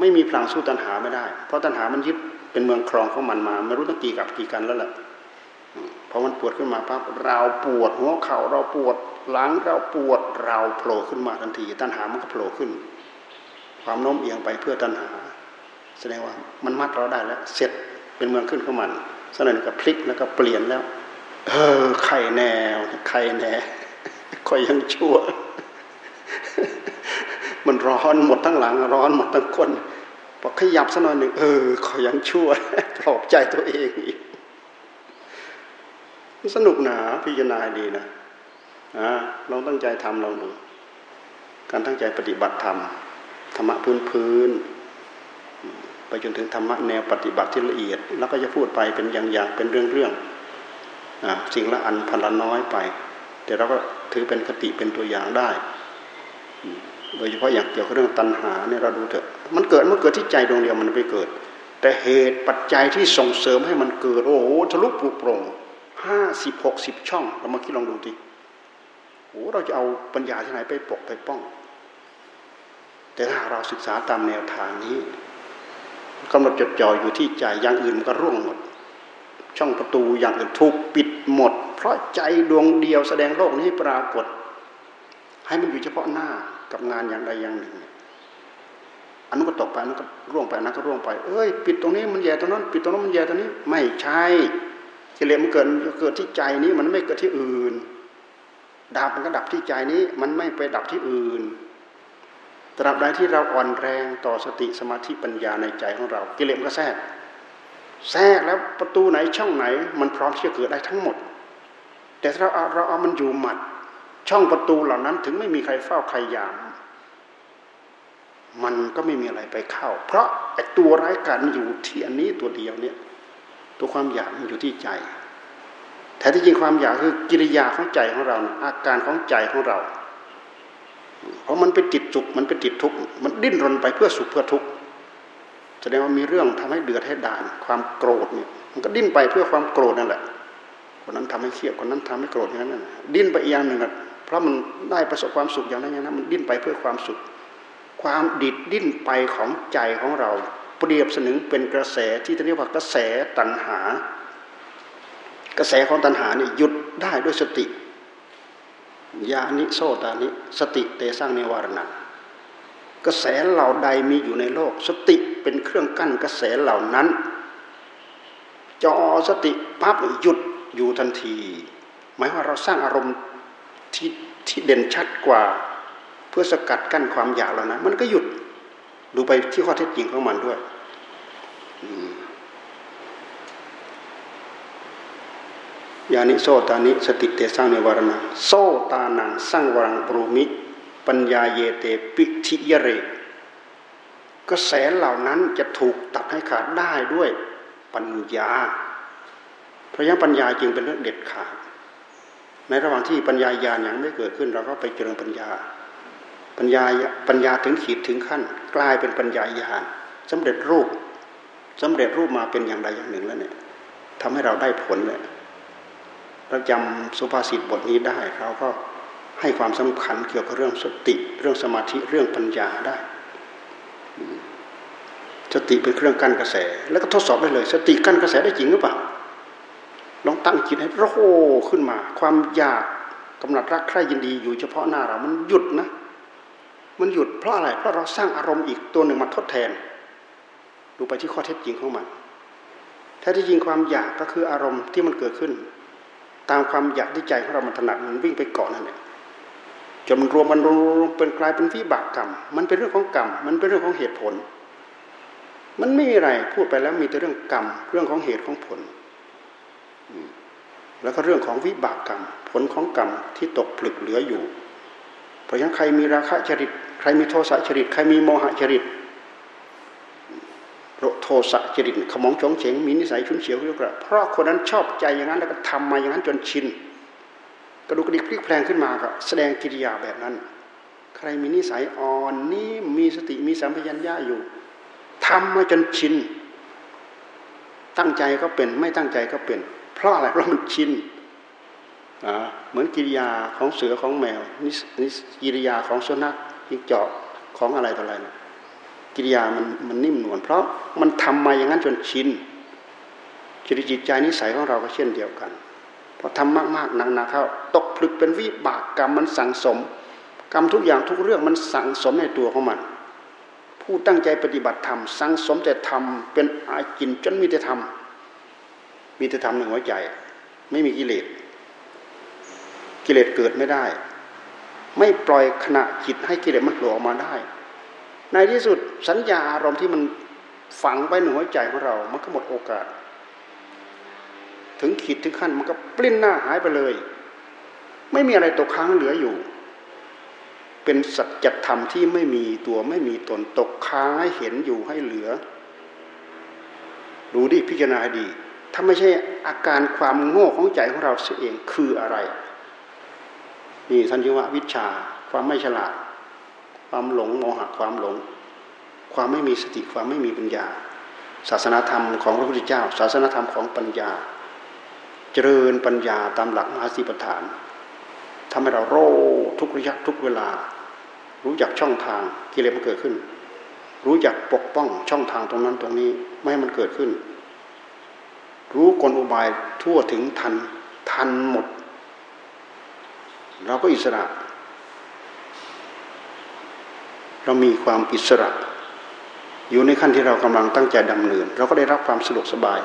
S1: ไม่มีพลังสู้ตัณหาไม่ได้ เพราะตัณหามันยึดเป็นเมืองครองของมันมา ไม่รู้ตั้งกี่กับกี่กันแล้วแหละ พอมันปวดขึ้นมาปั๊บเราปวดหัวเข่าเราปวดหลังเราปวดเราโผล่ขึ้นมาทันที ตัณหามันก็โผล่ขึ้น ความโน้มเอียงไปเพื่อตัณหา แสดงว่ามันมัดเราได้แล้ว เสร็จเป็นเมืองขึ้นของมันสนั่นก็พลิกแล้วก็เปลี่ยนแล้ว เออไข่แนวไข่แน่คอยยังชั่ว มันร้อนหมดทั้งหลัง ร้อนหมดทั้งคนพอขยับสักหน่อยหนึ่งเออคอยยังชั่วปลอบใจตัวเองอีก สนุกหนาพิจารณาดีนะอ่าลองตั้งใจทำลองดู การตั้งใจปฏิบัติธรรมธรรมะพื้นพื้นไปจนถึงธรรมะแนวปฏิบัติที่ละเอียด แล้วก็จะพูดไปเป็นอย่างๆเป็นเรื่องๆสิ่งละอันพันละน้อยไป แต่เราก็ถือเป็นคติเป็นตัวอย่างได้ โดยเฉพาะอย่างเกี่ยวกับเรื่องตัณหาเนี่ยเราดูเถอะ มันเกิดมันเกิดที่ใจดวงเดียวมันไปเกิด แต่เหตุปัจจัยที่ส่งเสริมให้มันเกิดโอ้โหทะลุปลุกโปร่ง ห้าสิบหกสิบช่อง เรามาคิดลองดูทีโอ้เราจะเอาปัญญาที่ไหนไปปกไปป้อง แต่ถ้าเราศึกษาตามแนวทางนี้กำหนดจดจ่ออยู่ที่ใจอย่างอื่นมันก็ร่วงหมด ช่องประตูอย่างอื่นถูกปิดหมด เพราะใจดวงเดียวแสดงโลกนี้ปรากฏ ให้มันอยู่เฉพาะหน้ากับงานอย่างใดอย่างหนึ่งอันนั้นก็ตกไปอันนั้นก็ร่วงไปอันนั้นก็ร่วงไป เอ้ย ปิดตรงนี้มันแย่ตรงนั้น ปิดตรงนั้นมันแย่ตรงนี้ ไม่ใช่ กิเลสมันเกิดเกิดที่ใจนี้มันไม่เกิดที่อื่น ดับมันก็ดับที่ใจนี้มันไม่ไปดับที่อื่น ตราบใดที่เราอ่อนแรงต่อสติสมาธิปัญญาในใจของเรา กิเลสก็แทรก แทรกแล้วประตูไหนช่องไหน มันพร้อมที่จะเกิดได้ทั้งหมด แต่เราเอาเราเอามันอยู่หมัด ช่องประตูเหล่านั้นถึงไม่มีใครเฝ้าใครยาม มันก็ไม่มีอะไรไปเข้า เพราะไอ้ตัวร้ายกาจมันอยู่ที่อันนี้ตัวเดียวเนี่ย ตัวความอยากมันอยู่ที่ใจแท้ที่จริงความอยากคือกิริยาของใจของเราอาการของใจของเรา เพราะมันไปติดสุขมันไปติดทุกข์มันดิ้นรนไปเพื่อสุขเพื่อทุกข์แสดงว่ามีเรื่องทำให้เดือดให้ด่าน ความโกรธเนี่ยมันก็ดิ้นไปเพื่อความโกรธนั่นแหละคนนั้นทำให้เครียดคนนั้นทำให้โกรธอย่างนั้นดิ้นไปอีกอย่างหนึ่งเพราะมันได้ประสบความสุขอย่างนั้นอย่างนั้นมันดิ้นไปเพื่อความสุข ความดิดดิ้นไปของใจของเรา เปรียบเสนงเป็นกระแสที่เรียกว่ากระแสตัณหา กระแสของตัณหาเนี่ยหยุดได้ด้วยสติยานิโซตานิสติเตสร้างเนวารณะกระแสเหล่าใดมีอยู่ในโลก สติเป็นเครื่องกั้นกระแสเหล่านั้น จอสติปั๊บหยุดอยู่ทันที หมายว่าเราสร้างอารมณ์ที่ที่เด่นชัดกว่า เพื่อสกัดกั้นความอยากแล้วนะมันก็หยุด ดูไปที่ข้อเท็จจริงของมันด้วยยานิโซตานิสติเตสร้างในวารณะโซตานังสร้างวรังบรูมิ ปัญญาเยเตปิทิยเรกระแสเหล่านั้นจะถูกตัดให้ขาดได้ด้วยปัญญา เพราะยังปัญญาจึงเป็นเรื่องเด็ดขาด ในระหว่างที่ปัญญาญาณยังไม่เกิดขึ้น เราก็ไปเจริญปัญญา ปัญญาปัญญาถึงขีดถึงขั้น กลายเป็นปัญญาญาณสำเร็จรูปสำเร็จรูปมาเป็นอย่างใดอย่างหนึ่งแล้วเนี่ยทำให้เราได้ผลเลยเราจำสุภาษิตบทนี้ได้ เราก็ให้ความสำคัญเกี่ยวกับเรื่องสติ เรื่องสมาธิเรื่องปัญญาได้ สติเป็นเครื่องกั้นกระแส แล้วก็ทดสอบได้เลย สติกั้นกระแสได้จริงหรือเปล่าลองตั้งจิตให้โรขึ้นมา ความอยากกำหนัดรักใคร่ยินดีอยู่เฉพาะหน้าเรา มันหยุดนะ มันหยุดเพราะอะไร เพราะเราสร้างอารมณ์อีกตัวหนึ่งมาทดแทน ดูไปที่ข้อเท็จจริงของมันแท้ที่จริงความอยากก็คืออารมณ์ที่มันเกิดขึ้น ตามความอยากที่ใจของเรามันถนัดมันวิ่งไปเกาะนั่นแหละจนมันรวมมันรวมเป็นกลายเป็นวิบากกรรม มันเป็นเรื่องของกรรม มันเป็นเรื่องของเหตุผล มันไม่มีอะไรพูดไปแล้วมีแต่เรื่องกรรม เรื่องของเหตุของผล แล้วก็เรื่องของวิบากกรรม ผลของกรรมที่ตกผลึกเหลืออยู่ เพราะฉะนั้นใครมีราคะจริต ใครมีโทสะจริต ใครมีโมหะจริตโทสะจริตขมองชงเฉงมีนิสัยชุนเฉียวเรียกว่าเพราะคนนั้นชอบใจอย่างนั้นแล้วก็ทำมาอย่างนั้นจนชินกระดูกกระดิกพลิกแพลงขึ้นมาก็แสดงกิริยาแบบนั้น ใครมีนิสัยอ่อนนี่มีสติมีสัมผัสัญญาอยู่ทำมาจนชินตั้งใจก็เป็นไม่ตั้งใจก็เป็น เพราะอะไรเพราะมันชิน เหมือนกิริยาของเสือของแมวนิกิริยาของสุนัขยิงจอบของอะไรต่ออะไรนะกิริยามันมันนิ่มนวลเพราะมันทำมาอย่างนั้นจนชินจิตจิตใจนิสัยของเราก็เช่นเดียวกันพอทำมากๆหนักๆเข้าตกผลึกเป็นวิบากกรรมมันสั่งสม กรรมทุกอย่างทุกเรื่องมันสั่งสมในตัวของมัน ผู้ตั้งใจปฏิบัติธรรมสั่งสมแต่ทำเป็นอาจินจนมีแต่ทำมีแต่ธรรมในหัวใจ ไม่มีกิเลส กิเลสเกิดไม่ได้ ไม่ปล่อยขณะจิตให้กิเลสมันโผล่ออกมาได้ ในที่สุดสัญญาอารมณ์ที่มันฝังไว้ในหัวใจของเรา มันก็หมดโอกาส ถึงขีดถึงขั้นมันก็ปลิ้นหน้าหายไปเลย ไม่มีอะไรตกค้างเหลืออยู่ เป็นสัจธรรมที่ไม่มีตัวไม่มีตนตกค้างให้เห็นอยู่ให้เหลือดูดิพิจารณาดีถ้าไม่ใช่อาการความโง่ของใจของเราเสเองคืออะไร นี่ท่านยกว่าวิชา ความไม่ฉลาด ความหลงโมหะความหลง ความไม่มีสติความไม่มีปัญญา ศาสนาธรรมของพระพุทธเจ้า ศาสนาธรรมของปัญญา เจริญปัญญาตามหลักมหาสีปฐานทำให้เราโรทุกระยะทุกเวลา รู้จักช่องทางกิเลสมันเกิดขึ้น รู้จักปกป้องช่องทางตรงนั้นตรงนี้ไม่ให้มันเกิดขึ้น รู้กลอุบายทั่วถึงทันทันหมด เราก็อิสระ เรามีความอิสระ อยู่ในขั้นที่เรากำลังตั้งใจดำเนิน เราก็ได้รับความสะดวกสบาย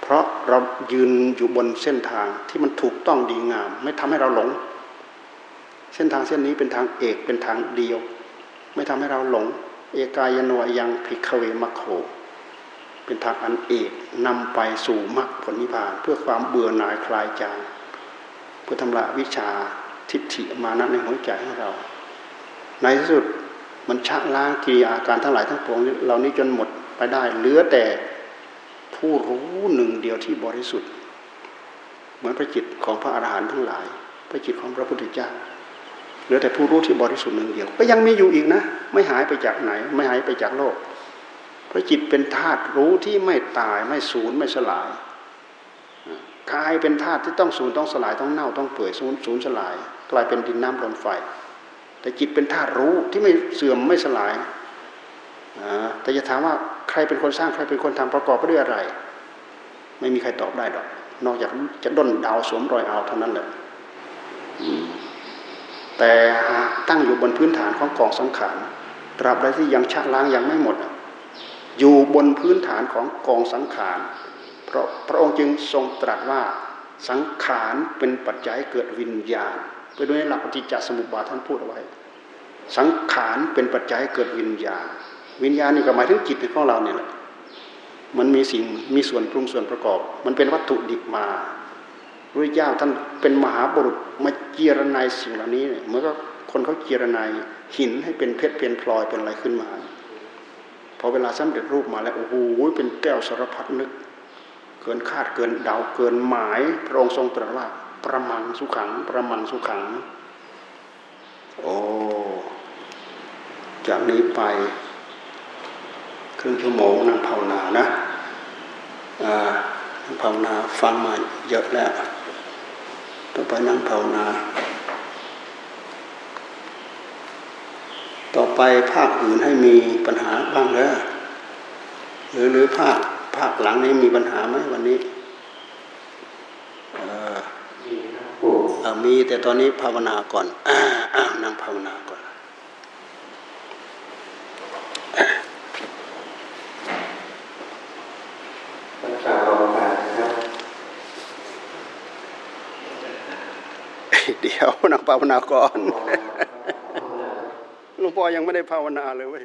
S1: เพราะเรายืนอยู่บนเส้นทางที่มันถูกต้องดีงาม ไม่ทำให้เราหลง เส้นทางเส้นนี้เป็นทางเอกเป็นทางเดียว ไม่ทำให้เราหลง เอกายโนยังพิกเวมัคโคเป็นทางอันเอกนำไปสู่มรรคผลนิพพาน เพื่อความเบื่อหน่ายคลายจาง พื่อทำลายวิชาทิฏฐิมานะในหัวใจของเรา ในที่สุดมันชะล้างกิริยาการทั้งหลายทั้งปวงเหล่านี้จนหมดไปได้เหลือแต่ผู้รู้หนึ่งเดียวที่บริสุทธิ์เหมือนพระจิตของพระอรหันต์ทั้งหลาย พระจิตของพระพุทธเจ้าเหลือแต่ผู้รู้ที่บริสุทธิ์หนึ่งเดียว ก็ยังมีอยู่อีกนะ ไม่หายไปจากไหน ไม่หายไปจากโลก พระจิตเป็นธาตุรู้ที่ไม่ตายไม่สูญไม่สลาย กายเป็นธาตุที่ต้องสูญต้องสลายต้องเน่าต้องเปื่อยสูญสูญสลาย กลายเป็นดินน้ำลมไฟ แต่จิตเป็นธาตุรู้ที่ไม่เสื่อมไม่สลายแต่จะถามว่าใครเป็นคนสร้างใครเป็นคนทำประกอบไปด้วยอะไร ไม่มีใครตอบได้ดอก นอกจากจะด้นดาวสวมรอยเอาเท่านั้นแหละแต่ตั้งอยู่บนพื้นฐานของกองสังขารตราบใดที่ยังชะล้างยังไม่หมด อยู่บนพื้นฐานของกองสังขาร เพราะพระองค์จึงทรงตรัสว่าสังขารเป็นปัจจัยเกิดวิญญาณไปด้วยหลักปฏิจจสมุปบาทท่านพูดเอาไว้ สังขารเป็นปัจจัยเกิดวิญญาณ วิญญาณนี่ก็หมายถึงจิตของเราเนี่ยแหละมันมีสิ่งมีส่วนปรุงส่วนประกอบ มันเป็นวัตถุดิบมาพระเจ้าท่านเป็นมหาบุรุษมาเจียรนายสิ่งเหล่านี้เนี่ยเหมือนกับคนเขาเจียรนายหินให้เป็นเพชรเป็นพลอยเป็นอะไรขึ้นมาพอเวลาสำเร็จรูปมาแล้วโอ้โหเป็นแก้วสารพัดนึก กินคาดเกินเดาเกินหมาย พระองค์ทรงตรัสว่า ประมังสุขัง ประมังสุขัง โอ้จากนี้ไป ครึ่งชั่วโมงนั่งภาวนานะอ่านั่งภาวนาฟังมาเยอะแล้วต่อไปนั่งภาวนา ต่อไปภาคอื่นให้มีปัญหาบ้างเนอหรือหรือภาค ภาคหลังนี้มีปัญหาไหมวันนี้เอ่อเอ่อมีแต่ตอนนี้ภาวนาก่อนอ่าอ่านั่งภาวนาก่อน
S2: รักษากรรมการนะครับ
S1: เดี๋ยวนั่งภาวนาก่อนหลวงพ่อยังไม่ได้ภาวนาเลยเว้ย